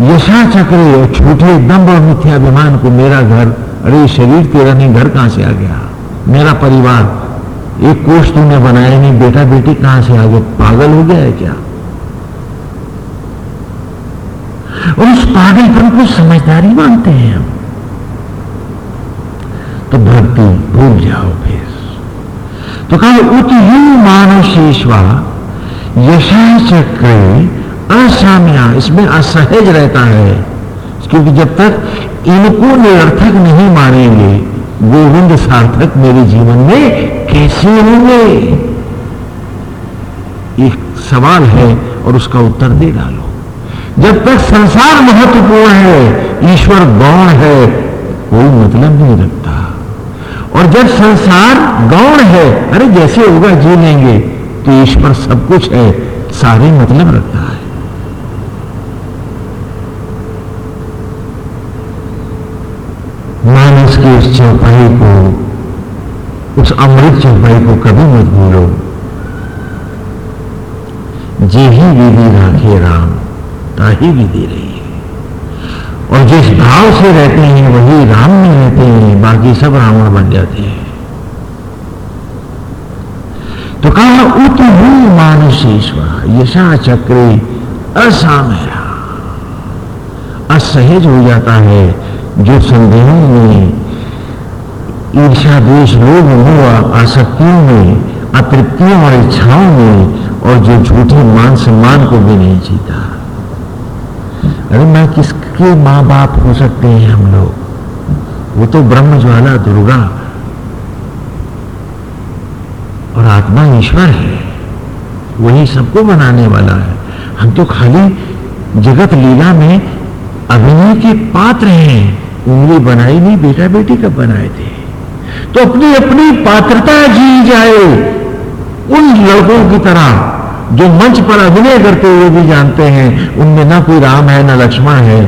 यशा चक्रे छूटे दम्भ और मिथ्याभिमान को मेरा घर, अरे शरीर तेरा नहीं, घर कहाँ से आ गया? मेरा परिवार, एक कोष तूने बनाया नहीं बेटा बेटी कहाँ से आ गया पागल हो गया है क्या? और उस पागलपन को समझदारी मानते हैं हम। तो भक्ति, भूल जाओ फिर। तो कहा, उत यू मानसेश्वा यशा चक्र असाम्या इसमें असहज रहता है। क्योंकि जब तक इनको निरर्थक नहीं मानेंगे गोविंद सार्थक मेरे जीवन में कैसे होंगे? एक सवाल है और उसका उत्तर दे डालो। जब तक संसार महत्वपूर्ण है, ईश्वर गौण है, कोई मतलब नहीं रखता। और जब संसार गौण है, अरे जैसे होगा जी लेंगे तो ईश्वर सब कुछ है, सारे मतलब रखता है मानस की उस चौपाई को, उस अमृत चौपाई को कभी मत भूलो। जे ही विधि राखे राम ताही विधि रही और जिस भाव से रहते हैं, वही राम में रहते हैं, बाकी सब रावण बन जाते हैं। तो कहा, उत मानुषेश्वर, यशा चक्रे असामेरा असहज हो जाता है जो संदेहों में ईर्षा देश लोग मोह आसक्तियों में, अतृप्तियों और इच्छाओं में, और जो झूठे मान सम्मान को भी नहीं जीता। अरे मैं किसके माँ बाप हो सकते हैं हम लोग? वो तो ब्रह्म ज्वाला दुर्गा। और आत्मा ईश्वर है। वही सबको बनाने वाला है। हम तो खाली जगत लीला में अभिनय के पात्र हैं। उंगली बनाई नहीं बेटा बेटी कब बनाए थे? तो अपनी अपनी पात्रता जी जाए उन लड़कों की तरह जो मंच पर अभिनय करते हुए भी जानते हैं, उनमें ना कोई राम है, ना लक्ष्मण है।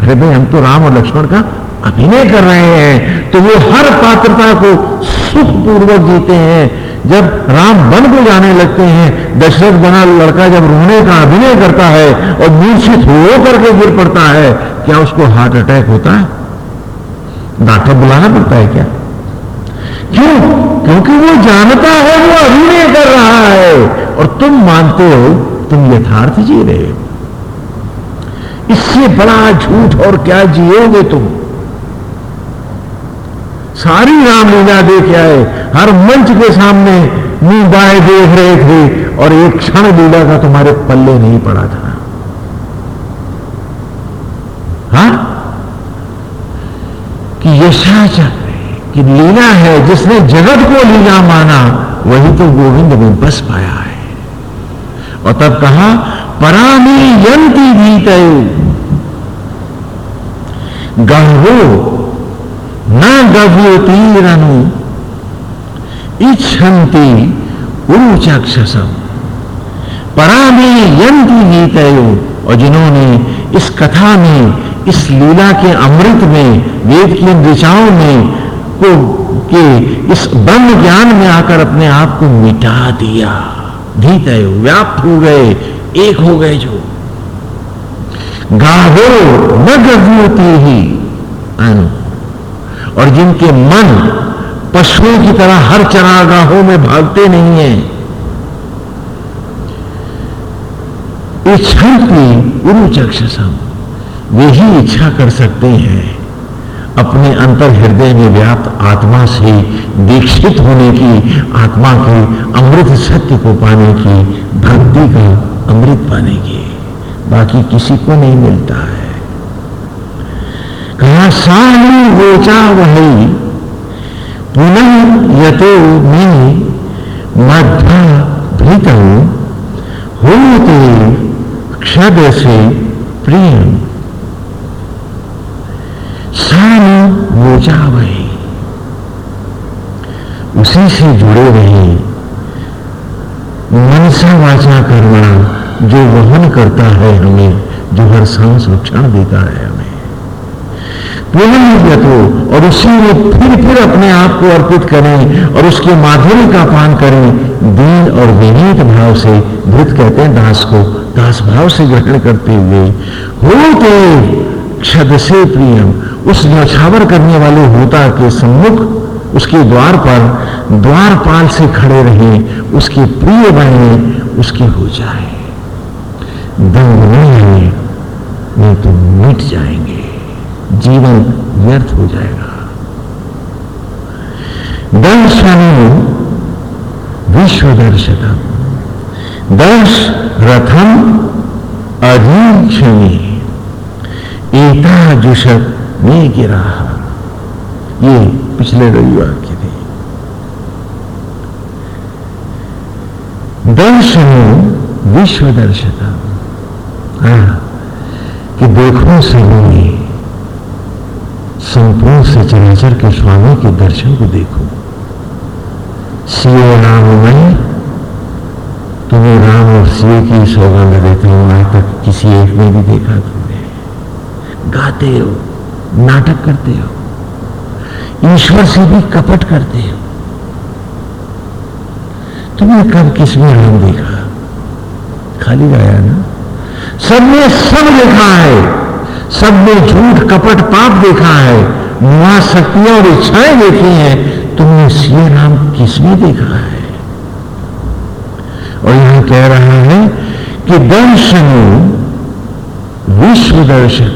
अरे भाई, हम तो राम और लक्ष्मण का अभिनय कर रहे हैं। तो वो हर पात्रता को सुखपूर्वक जीते हैं। जब राम वन को जाने लगते हैं, दशरथ बना लड़का जब रोने का अभिनय करता है और मूर्छित हो करके गिर पड़ता है, क्या उसको हार्ट अटैक होता है? डॉक्टर बुलाना पड़ता है क्या? क्यों? क्योंकि वो जानता है, वो अभिनय कर रहा है। और तुम मानते हो, तुम यथार्थ जी रहे हो। इससे बड़ा झूठ और क्या जियोगे तुम? सारी रामलीला देख आए, हर मंच के सामने मुँह देख रहे थे, और एक क्षण लीला का तुम्हारे पल्ले नहीं पड़ा था। हा? कि यशाचक्र कि लीला है, जिसने जगत को लीला माना, वही तो गोविंद में बस पाया है। और तब कहा, परामी यंती भीत। गहो न गव्योतीरनु इच्छन्ति उरुचक्षसम। परामी यंती गीत और जिन्होंने इस कथा में, इस लीला के अमृत में, वेद की ऋचाओं में को के इस ब्रह्म ज्ञान में आकर अपने आप को मिटा दिया। धीत व्याप्त हो गए, एक हो गए जो। गाहो न गति ही अनु। और जिनके मन पशुओं की तरह हर चरागाहों में भागते नहीं है, इच्छा की उरुचक्षसम वे ही इच्छा कर सकते हैं। अपने अंतर हृदय में व्याप्त आत्मा से दीक्षित होने की, आत्मा के अमृत सत्य को पाने की, भक्ति का अमृत पाने की। बाकी किसी को नहीं मिलता है। कहा साहू गोचा वही, पुनः यतो में मध्य भीत होते क्षद से प्रियम। सान वही उसी से जुड़े रहे। मनसा वाचा करना जो वहन करता है हमें, जो हर सांस क्षण देता है हमें। पुनः तो और उसी में फिर फिर अपने आप को अर्पित करें और उसके माधुर्य का पान करें। दीन और विनीत भाव से भृत कहते हैं दास को, दास भाव से ग्रहण करते हुए, होते क्षद से प्रियम। उस न्यौछावर करने वाले होता के सम्मुख, उसके द्वार पर, द्वारपाल से खड़े रहे, उसके प्रिय बने, उसके हो जाए। दंग नहीं तो मिट जाएँगे। जीवन व्यर्थ हो जाएगा। दर्शन विश्व दर्शनम दर्श रथम अधीक्षणी एता जुषत नहीं गिरा ये पिछले रविवार की थी दर्शन विश्व दर्शता हाँ, कि देखो सभी संपूर्ण सचराचर के स्वामी के दर्शन को देखो। सीओ राम मैं तुम्हें राम और सीओ की सौगंध देता हूँ आज तक किसी एक ने भी देखा तुमने गाते हो, नाटक करते हो, ईश्वर से भी कपट करते हो। तुमने कब किसमें राम देखा? खाली गाया ना? सबने सब देखा है सबने झूठ, कपट, पाप देखा है महाशक्तियाँ और इच्छाएँ देखी हैं, तुमने श्री राम किसमें देखा है? और यहाँ कह रहा है कि दर्शन विश्व दर्शन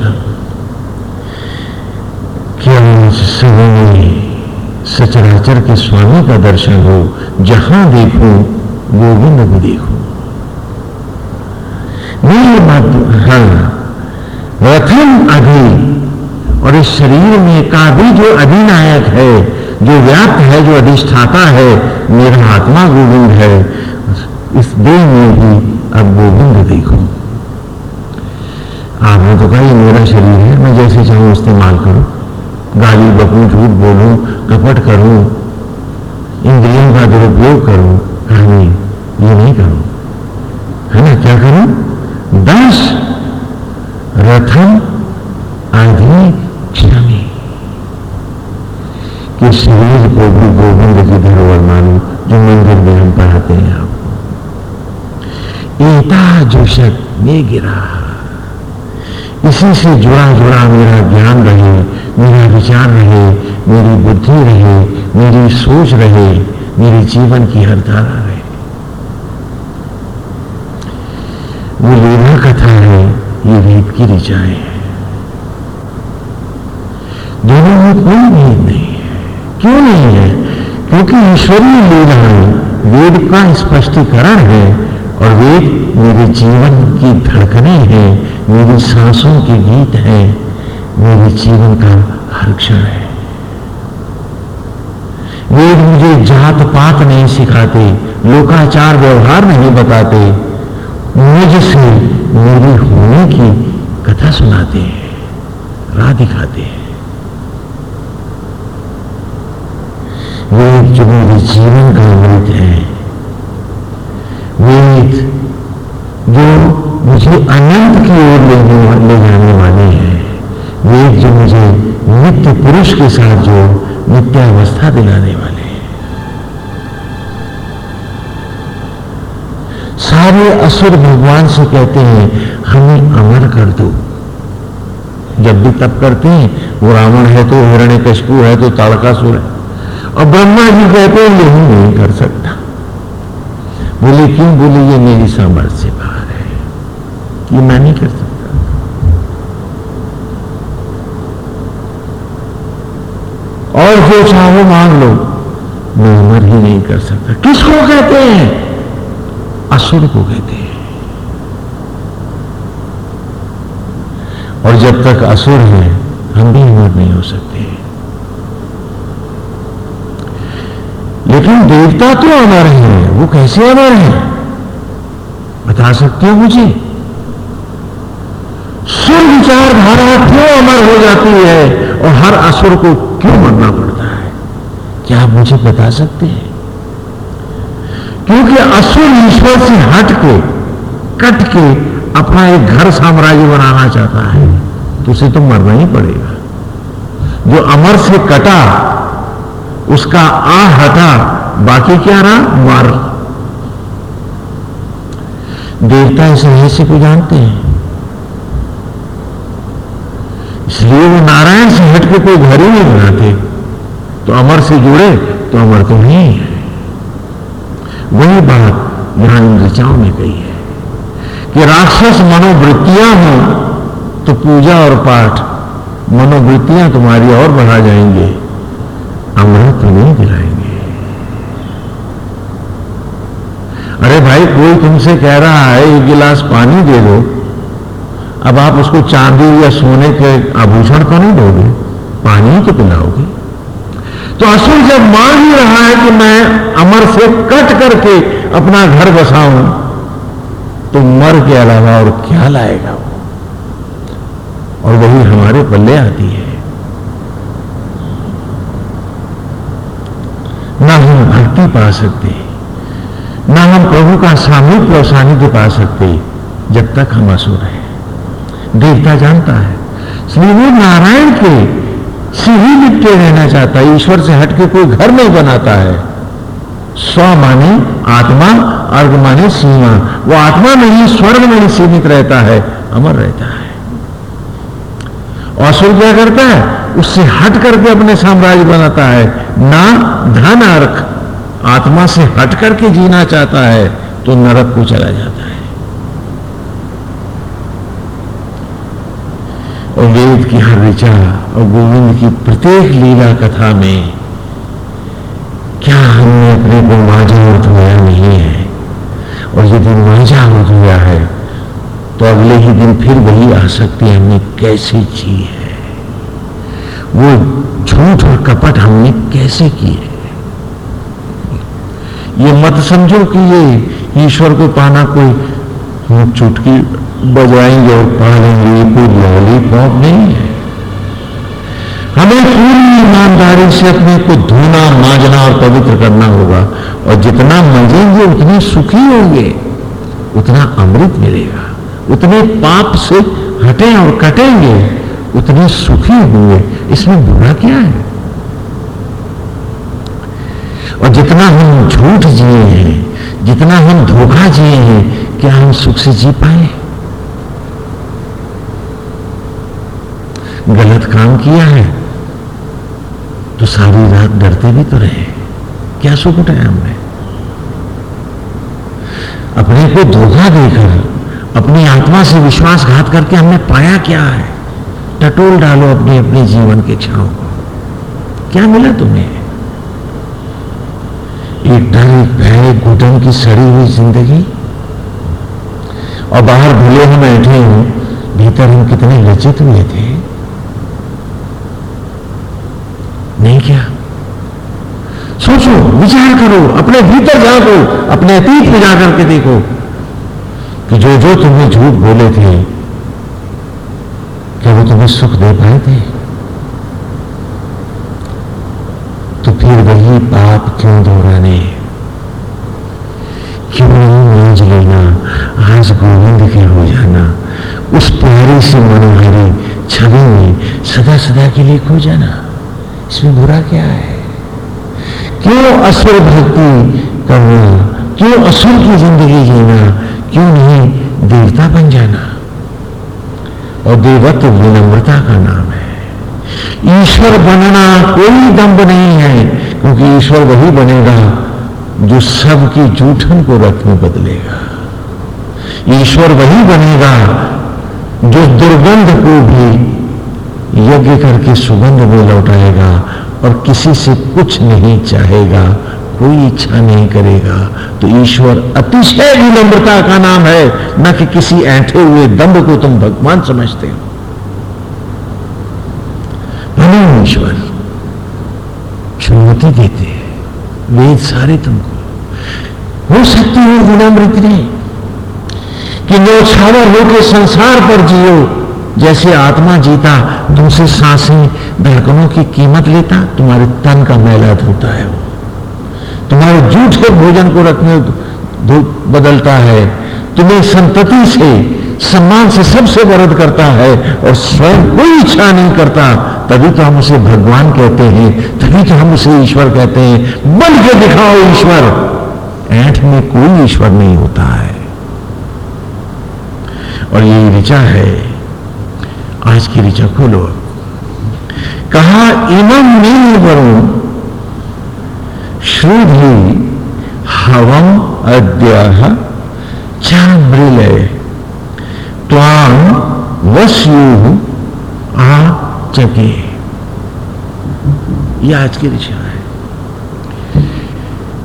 क्या सभी सचराचर के स्वामी का दर्शन हो, जहाँ देखो गोविंद को देखो। नील हाँ रथम अभी और इस शरीर में का भी जो अधिनायक है, जो व्याप्त है, जो अधिष्ठाता है, मेरा आत्मा गोविंद है। इस देह में भी अब गोविंद देखो। आपने तो कहा मेरा शरीर है, मैं जैसे चाहूँ इस्तेमाल करूँ। गाली बकू झूठ बोलूँ, कपट करूँ इंद्रियों का दुरुपयोग करूँ कहानी ये नहीं करूँ। है ना, क्या करूँ? दस, रथम आधी क्षमी कि शरीर को भी गोविंद की धरोहर मानो, जो मंदिर में हम पढ़ाते हैं आपको? एता जोशक में गिरा। इसी से जुड़ा जुड़ा मेरा ज्ञान रहे, मेरा विचार रहे, मेरी बुद्धि रहे, मेरी सोच रहे, मेरे जीवन की हर धारा रहे। वो लीला कथा है, ये वेद की ऋचाएँ है। दोनों में कोई भेद नहीं है। क्यों नहीं है? क्योंकि ईश्वरीय लीलाएँ वेद का स्पष्टीकरण है और वेद मेरे जीवन की धड़कने हैं, मेरी सांसों के गीत हैं, मेरे जीवन का हर क्षण है। वेद मुझे जात पात नहीं सिखाते, लोकाचार व्यवहार नहीं बताते, मुझसे मेरी होने की कथा सुनाते हैं राह दिखाते हैं। वेद जो मेरे जीवन का अमृत है वेद जो मुझे अनंत की ओर ले, जाने वाले हैं। वेद जो मुझे नित्य पुरुष के साथ जो नित्यावस्था दिलाने वाले हैं। सारे असुर भगवान से कहते हैं हमें अमर कर दो। जब भी तप करते हैं वो रावण है तो हिरण्य है तो ताड़कासुर है। और ब्रह्मा जी कहते हैं यही नहीं कर सकता। बोले, क्यों बोले, ये मेरी सामर्थ्य से बाहर है? ये मैं नहीं कर सकता। और जो चाहो मांग लो। मैं अमर ही नहीं कर सकता। किसको कहते हैं? असुर को कहते हैं। और जब तक असुर है, हम भी अमर नहीं हो सकते। लेकिन देवता तो अमर हैं, वो कैसे अमर हैं? बता सकते हो मुझे? सुर विचारधारा क्यों अमर हो जाती है और हर असुर को क्यों मरना पड़ता है? क्या आप मुझे बता सकते हैं? क्योंकि असुर ईश्वर से हट के, कट के अपना एक घर साम्राज्य बनाना चाहता है तो उसे तो मरना ही पड़ेगा। जो अमर से कटा उसका आ हटा, बाकी क्या रहा? मर। देवता इस रहस्य को जानते हैं। इसलिए वो नारायण से हट के कोई घर ही नहीं बनाते। तो अमर से जुड़े तो अमर तो नहीं है। वही बात यहाँ इन ऋचाओं में कही है कि राक्षस मनोवृत्तियाँ हो तो पूजा और पाठ, मनोवृत्तियाँ तुम्हारी और बढ़ा जाएँगे। अमृत नहीं दिलाएँगे अरे भाई, कोई तुमसे कह रहा है, एक गिलास पानी दे दो। अब आप उसको चांदी या सोने के आभूषण तो नहीं दोगे, पानी तो पिलाओगे। तो असुर जब मान ही रहा है कि मैं अमर से कट करके अपना घर बसाऊं तो मर के अलावा और क्या लाएगा वो? और वही हमारे पल्ले आती है ना भक्ति पा सकते। ना हम प्रभु का सामिप्य और सानिध्य पा सकते जब तक हम असुर हैं। देवता जानता है। इसलिए वो नारायण के से ही लिपटे रहना चाहता है? ईश्वर से हटके कोई घर नहीं बनाता है। स्व माने आत्मा, अर्घ माने सीमा। वो आत्मा में ही, स्वर्ग में ही सीमित रहता है, अमर रहता है। असुर क्या करता है? उससे हट करके अपने साम्राज्य बनाता है। ना धन अर्थ आत्मा से हट करके जीना चाहता है तो नरक को चला जाता है। और वेद की हर ऋचा और गोविंद की प्रत्येक लीला कथा में क्या हमने अपने को और धोया नहीं है, और यदि और धोया है तो अगले ही दिन फिर वही आसक्ति हमने कैसे की है? वो झूठ और कपट हमने कैसे की है? ये मत समझो कि ये ईश्वर को पाना कोई चुटकी बजाएँगे और पा लेंगे, ये कोई लॉलीपॉप नहीं है। हमें पूरी ईमानदारी से अपने को धोना मांझना और पवित्र करना होगा और जितना मजेंगे, उतने सुखी होंगे, उतना अमृत मिलेगा। उतने पाप से हटे और कटेंगे, उतने सुखी होंगे। इसमें बुरा क्या है और जितना हम झूठ जिए हैं, जितना हम धोखा जिए हैं, क्या हम सुख से जी पाए? गलत काम किया है तो सारी रात डरते भी तो रहे क्या सुख उठाया हमने? अपने को धोखा देकर, अपनी आत्मा से विश्वासघात करके हमने पाया क्या है? टटोल डालो अपने अपने जीवन के क्षणों को। क्या मिला तुम्हें? एक डर भय घुटन की सड़ी हुई ज़िंदगी। और बाहर भूले हम बैठे हो, भीतर हम कितने लज्जित हुए थे। नहीं क्या? सोचो, विचार करो, अपने भीतर जाओ अपने अतीत में जाकर के देखो कि जो जो तुम्हें झूठ बोले थे, क्या वो तुम्हें सुख दे पाए थे? फिर वही पाप क्यों दोहराने? क्यों नहीं मान लेना? आज गोविंद के हो जाना। उस प्यारी से मनोहरी छवि में सदा सदा के लिए खो जाना। इसमें बुरा क्या है? क्यों असुर भक्ति करना? क्यों असुर की ज़िंदगी जीना? क्यों नहीं देवता बन जाना? और देवत्व विनम्रता का नाम है। ईश्वर बनना कोई दम्ब नहीं है, क्योंकि ईश्वर वही बनेगा जो सबकी जूठन को रथ में बदलेगा। ईश्वर वही बनेगा जो दुर्गंध को भी यज्ञ करके सुगंध में लौटाएगा और किसी से कुछ नहीं चाहेगा, कोई इच्छा नहीं करेगा। तो ईश्वर अतिशय विनम्रता का नाम है, न कि किसी ऐठे हुए दम्भ को तुम भगवान समझते हो भले ईश्वर चुनौती देते हैं। वेद सारे तुमको। हो सकती हो विनम्र इतने कि नौछावर होकर संसार पर जियो, जैसे आत्मा जीता, दूसरे साँसें धड़कनों की कीमत लेता, तुम्हारे तन का मैला धोता है वो। तुम्हारे झूठे भोजन को रखने बदलता है। तुम्हें संतति से, सम्मान से सबसे वरद करता है और स्वयं कोई इच्छा नहीं करता। तभी तो हम उसे भगवान कहते हैं, तभी तो हम उसे ईश्वर कहते हैं। बन के दिखाओ ईश्वर। ऐठ में कोई ईश्वर नहीं होता है। और ये ऋचा है। आज की ऋचा खोलो कहा इमम नहीं वरुण। श्रुधि हवम अद्य चामृलय त्वाम वस्यु आ चके यह आज की ऋचा है।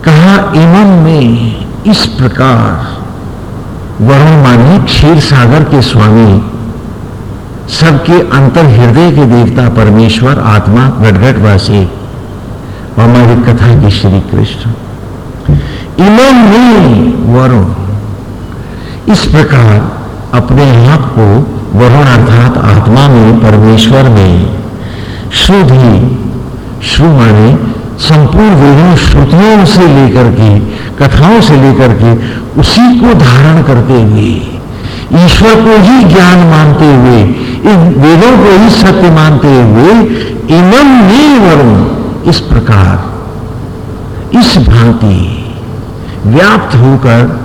कहा इमम में इस प्रकार वरुण माने क्षीर सागर के स्वामी, सबके अंतर हृदय के देवता परमेश्वर, आत्मा गटगटवासी हमारी कथा के श्री कृष्ण। इमन में वरुण इस प्रकार अपने आप को वरुण अर्थात आत्मा में, परमेश्वर में। श्रुधि श्रु माने संपूर्ण वेदों श्रुतियों से लेकर के, कथाओं से लेकर के, उसी को धारण करते हुए, ईश्वर को ही ज्ञान मानते हुए, इन वेदों को ही सत्य मानते हुए इमम नील वरुण, इस प्रकार, इस भांति, व्याप्त होकर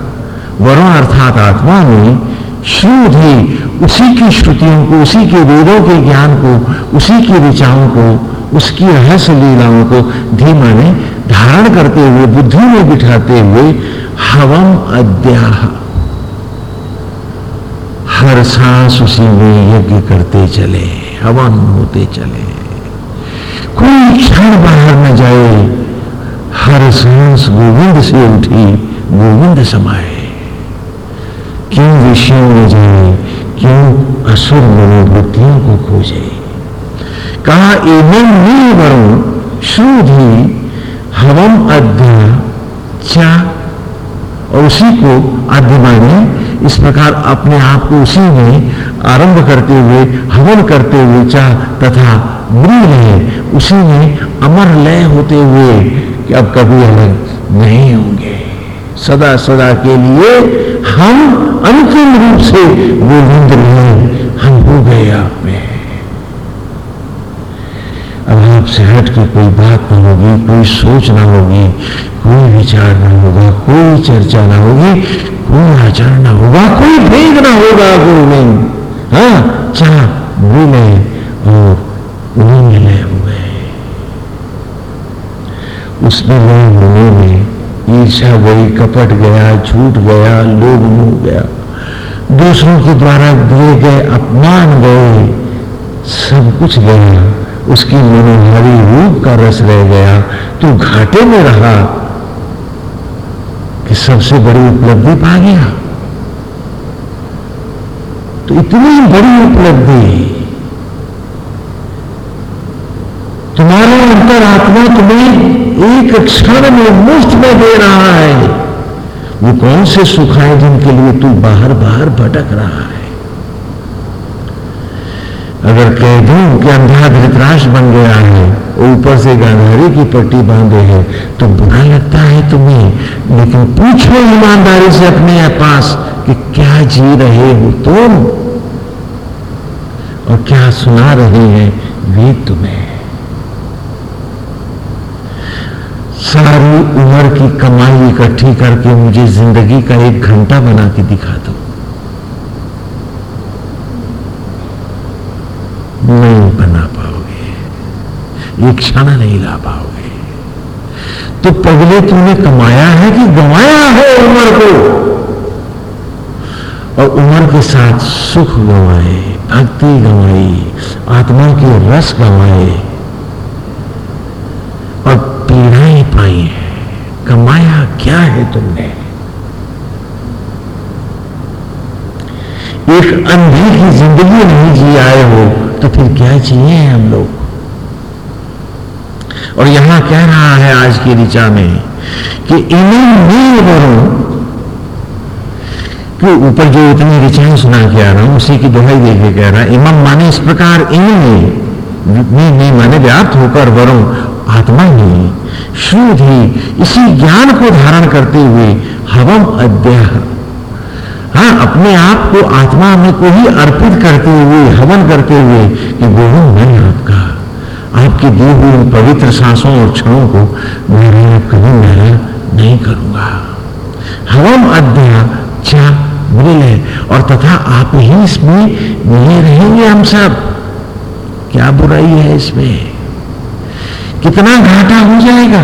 वरुण अर्थात आत्मा में श्रुधि उसी की श्रुतियों को, उसी के वेदों के ज्ञान को, उसी की ऋचाओं को, उसकी रहस्य लीलाओं को धीमा ने धारण करते हुए, बुद्धि में बिठाते हुए हवम अद्याह हर सांस उसी में यज्ञ करते चले, हवन होते चले। कोई क्षण बाहर न जाए, हर सांस गोविंद से उठी, गोविंद समाये। क्यों विषयों में जाए? क्यों असुर मनोवृत्तियों को खोजे? कहा एवं नी वरुण श्रुधि हवम अध्या चा। और उसी को आद्य इस प्रकार अपने आप को उसी में आरंभ करते हुए, हवन करते हुए चाह तथा मृग उसी में अमर लय होते हुए, कि अब कभी अलग नहीं होंगे। सदा सदा के लिए हम अंतिम रूप से गोविंद रहे। हम हो गए आप में। अब आपसे हट के कोई बात ना होगी, कोई सोच ना होगी, कोई विचार ना होगा, कोई चर्चा ना होगी, कोई आचरण ना होगा, कोई भेद ना होगा गुरु में। हाँ चाह मिले और मिले हो गए उसमें लय होने में ईर्षा गई कपट गया, झूठ गया लोभ मुँह गया। दूसरों के द्वारा दिए गए अपमान गए, सब कुछ गया। उसकी मनोहारी रूप का रस रह गया। तो घाटे में रहा कि सबसे बड़ी उपलब्धि पा गया। तो इतनी बड़ी उपलब्धि अंतरात्मा तुम्हें एक क्षण में मुफ़्त में दे रहा है, वो कौन से सुख है जिनके लिए तू बाहर बाहर भटक रहा है? अगर कह दूँ कि अंधा धृतराश बन गया है ऊपर से गांधारी की पट्टी बांधे हैं तो बुरा लगता है तुम्हें। लेकिन पूछो ईमानदारी से अपने पास कि क्या जी रहे हो तुम? और क्या सुना रहे हैं वे तुम्हें? सारी उम्र की कमाई इकट्ठी करके मुझे ज़िंदगी का एक घंटा बना के दिखा दो। नहीं बना पाओगे। ये क्षण नहीं ला पाओगे। तो पगले तूने कमाया है कि गंवाया है उम्र को? और उम्र के साथ सुख गंवाए, भक्ति गंवाई, आत्मा के रस गंवाए और पीड़ाएँ पाई है कमाया क्या है तुमने? एक अंधे की ज़िंदगी नहीं जी आए हो तो फिर क्या चाहिए हम लोग? और यहाँ कह रहा है आज की ऋचा में कि इन्हें नहीं करो। कि ऊपर जो इतनी ऋचाएँ सुना के आ रहा हूँ, उसी की दुहाई देखे कह रहा है, इमम माने इस प्रकार इन्हें नहीं माने व्याप्त होकर वरो आत्मा ही शुद्ध ही इसी ज्ञान को धारण करते हुए हवम अद्या। हाँ अपने आप को आत्मा में को ही अर्पित करते हुए, हवन करते हुए कि गोविंद मैं आपका, आपके दिए हुए पवित्र सांसों और क्षणों को मैं कभी मेरा नहीं करूँगा। हवम अध्या चा मिल है और तथा आप ही इसमें मिले रहेंगे हम सब। क्या बुराई है इसमें? कितना घाटा हो जाएगा?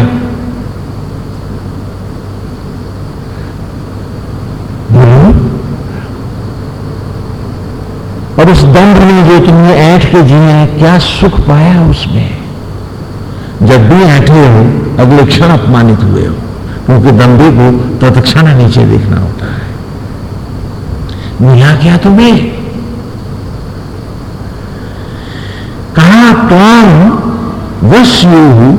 और उस दंड में जो तुमने ऐठ के जिए क्या सुख पाया उसमें? जब भी ऐठे हो, अगले क्षण अपमानित हुए हो, क्योंकि दंडी को तत्क्षण नीचे देखना होता है। मिला क्या तुम्हें कहा वश यू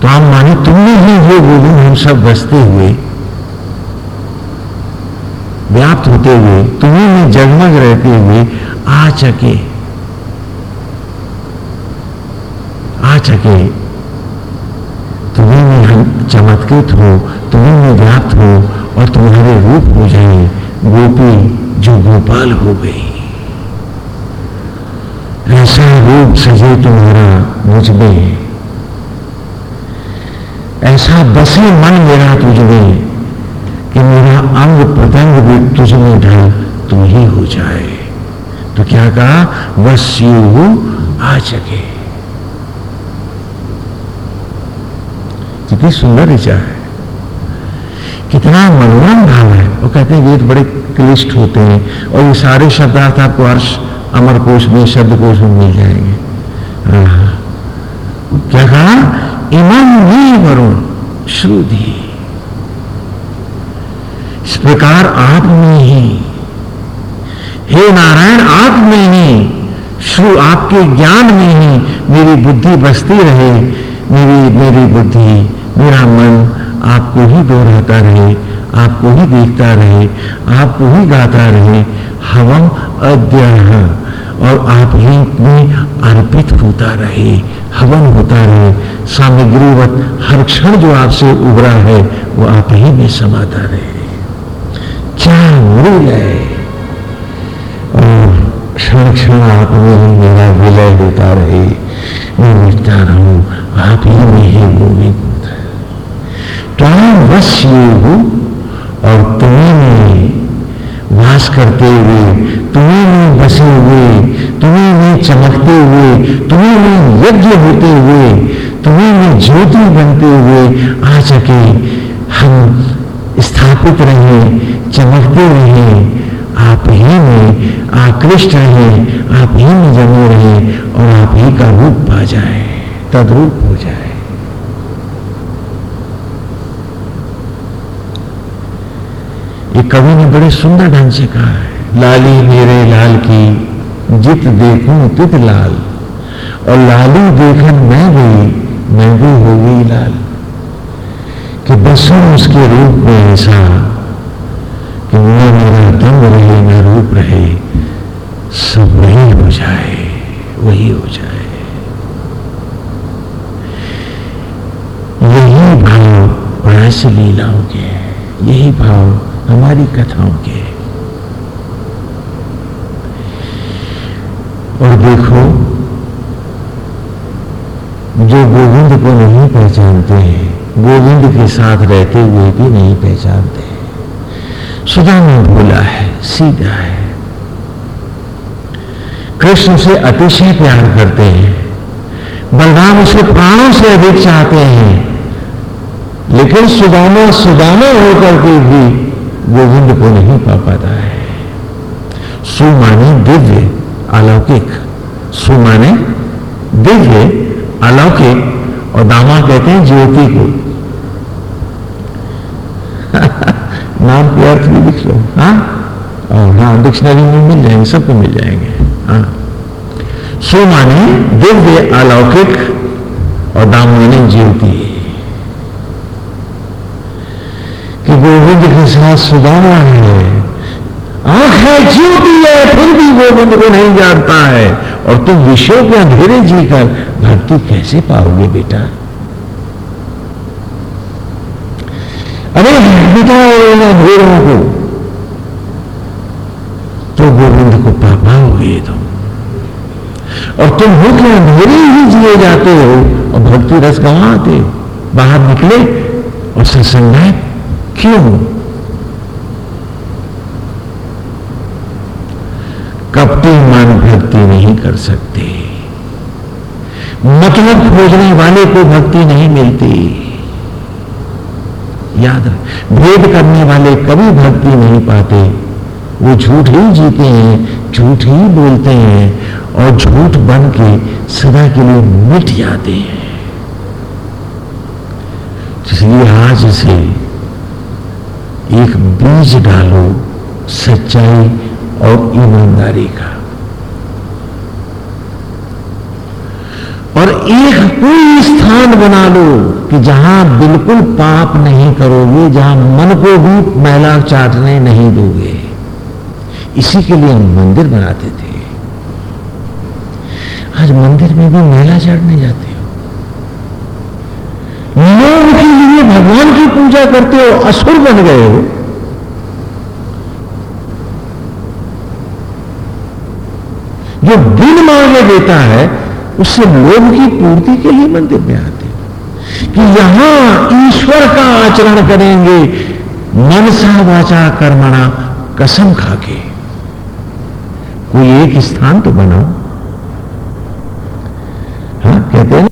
त्वाम माने तुमने ही हो बोलू, हम सब बसते हुए, व्याप्त होते हुए, तुम्हें में जगमग रहते हुए, आ चके। आ चके। तुम्हें में हम चमत्कृत हो, तुम्हें में व्याप्त हो, और तुम्हारे रूप हो जाए, गोपी जो गोपाल हो गई। ऐसा रूप सजे तुम्हारा मुझमें ऐसा बसे मन मेरा तुझ में कि मेरा अंग प्रतंग भी तुझ में ढल तुम ही हो जाए। तो क्या कहा? बस यू आ जगे। कितनी सुंदर ऋचा है। कितना मनोरम भाव है। वो कहते हैं वेद बड़े क्लिष्ट होते हैं और ये सारे शब्दार्थ आपको अर्श अमर कोश में, शब्द कोश में मिल जाएँगे। हाँ। क्या कहा? इमन ही वरुण श्रुधि इस प्रकार आप में ही। हे नारायण, आप में ही। श्रु, आपके ज्ञान में ही मेरी बुद्धि बसती रहे, मेरी मेरी बुद्धि, मेरा मन आपको ही दोहराता रहे, आपको ही देखता रहे, आपको ही गाता रहे। हवम अद्य और आप ही में अर्पित होता रहे, हवन होता रहे। सामग्रीवत हर क्षण जो आपसे उभरा है, वो आप ही में समाता रहे। क्या और क्षण क्षण आप में ही मेरा विलय होता रहे। मैं मिटता रहूँ, आप ही में ही गोविंद हूँ और तुम्हें वास करते हुए, तुम्हें में बसे हुए, तुम्हें में चमकते हुए, तुम्हें में यज्ञ होते हुए, तुम्हें में ज्योति बनते हुए आ सके हम स्थापित रहे, चमकते रहे, आप ही में आकृष्ट रहे, आप ही में जमे रहे और आप ही का रूप पा जाए, तद्रूप हो जाए। ये कवि ने बड़े सुंदर ढंग से कहा है। लाली मेरे लाल की जित देखूँ तित लाल, और लाली देखन मैं गई मैं भी हो गई लाल। कि बसों उसके रूप में ऐसा, कि मैं मेरा दम रहे, न रूप रहे, सब वही हो जाए, वही हो जाए। यही भाव प्रयास लीलाओं के यही भाव हमारी कथाओं के। और देखो, जो गोविंद को नहीं पहचानते हैं गोविंद के साथ रहते हुए भी नहीं पहचानते। सुदामा भोला है, सीधा है। कृष्ण से अतिशय प्यार करते हैं। बलराम उसे प्राणों से अधिक चाहते हैं। लेकिन सुदामा सुदामा होकर के भी गोविंद को नहीं पा पाता है। सुमाने दिव्य अलौकिक। सुमाने दिव्य अलौकिक। और दामा कहते हैं ज्योति को। <laughs> नाम के अर्थ भी लिख लो। हाँ? और हाँ डिक्शनरी में मिल जाएँगे, सबको मिल जाएँगे। हाँ। सु माने दिव्य अलौकिक और दाम माने ज्योति कि गोविंद के साथ सुदामा है। आँख ज्योति है, फिर भी गोविंद को नहीं जानता है। और तुम विषयों के अंधेरे जीकर भक्ति कैसे पाओगे बेटा? अरे मिटाओ इन अंधेरों को तो गोविंद को पा पाओगे तुम और तुम हो के अंधेरे ही जिए जाते हो और भक्ति रस गंवाते बाहर निकले और सत्संग क्यों? कपटी मन भक्ति नहीं कर सकते। मतलब खोजने वाले को भक्ति नहीं मिलती। याद भेद करने वाले कभी भक्ति नहीं पाते। वो झूठ ही जीते हैं, झूठ ही बोलते हैं और झूठ बन के सदा के लिए मिट जाते हैं। इसलिए आज से एक बीज डालो सच्चाई और ईमानदारी का। और एक कोई स्थान बना लो कि जहाँ बिल्कुल पाप नहीं करोगे, जहाँ मन को भी मैला चाटने नहीं दोगे। इसी के लिए हम मंदिर बनाते थे। आज मंदिर में भी मैला चाटने जाते हो लोग के लिए भगवान की पूजा करते हो, असुर बन गए हो। जो बिन मांगे देता है, उससे लोभ की पूर्ति के लिए मंदिर में आते कि यहाँ ईश्वर का आचरण करेंगे, मनसा वाचा कर्मणा, कसम खाके। कोई एक स्थान तो बनाओ। हाँ कहते हैं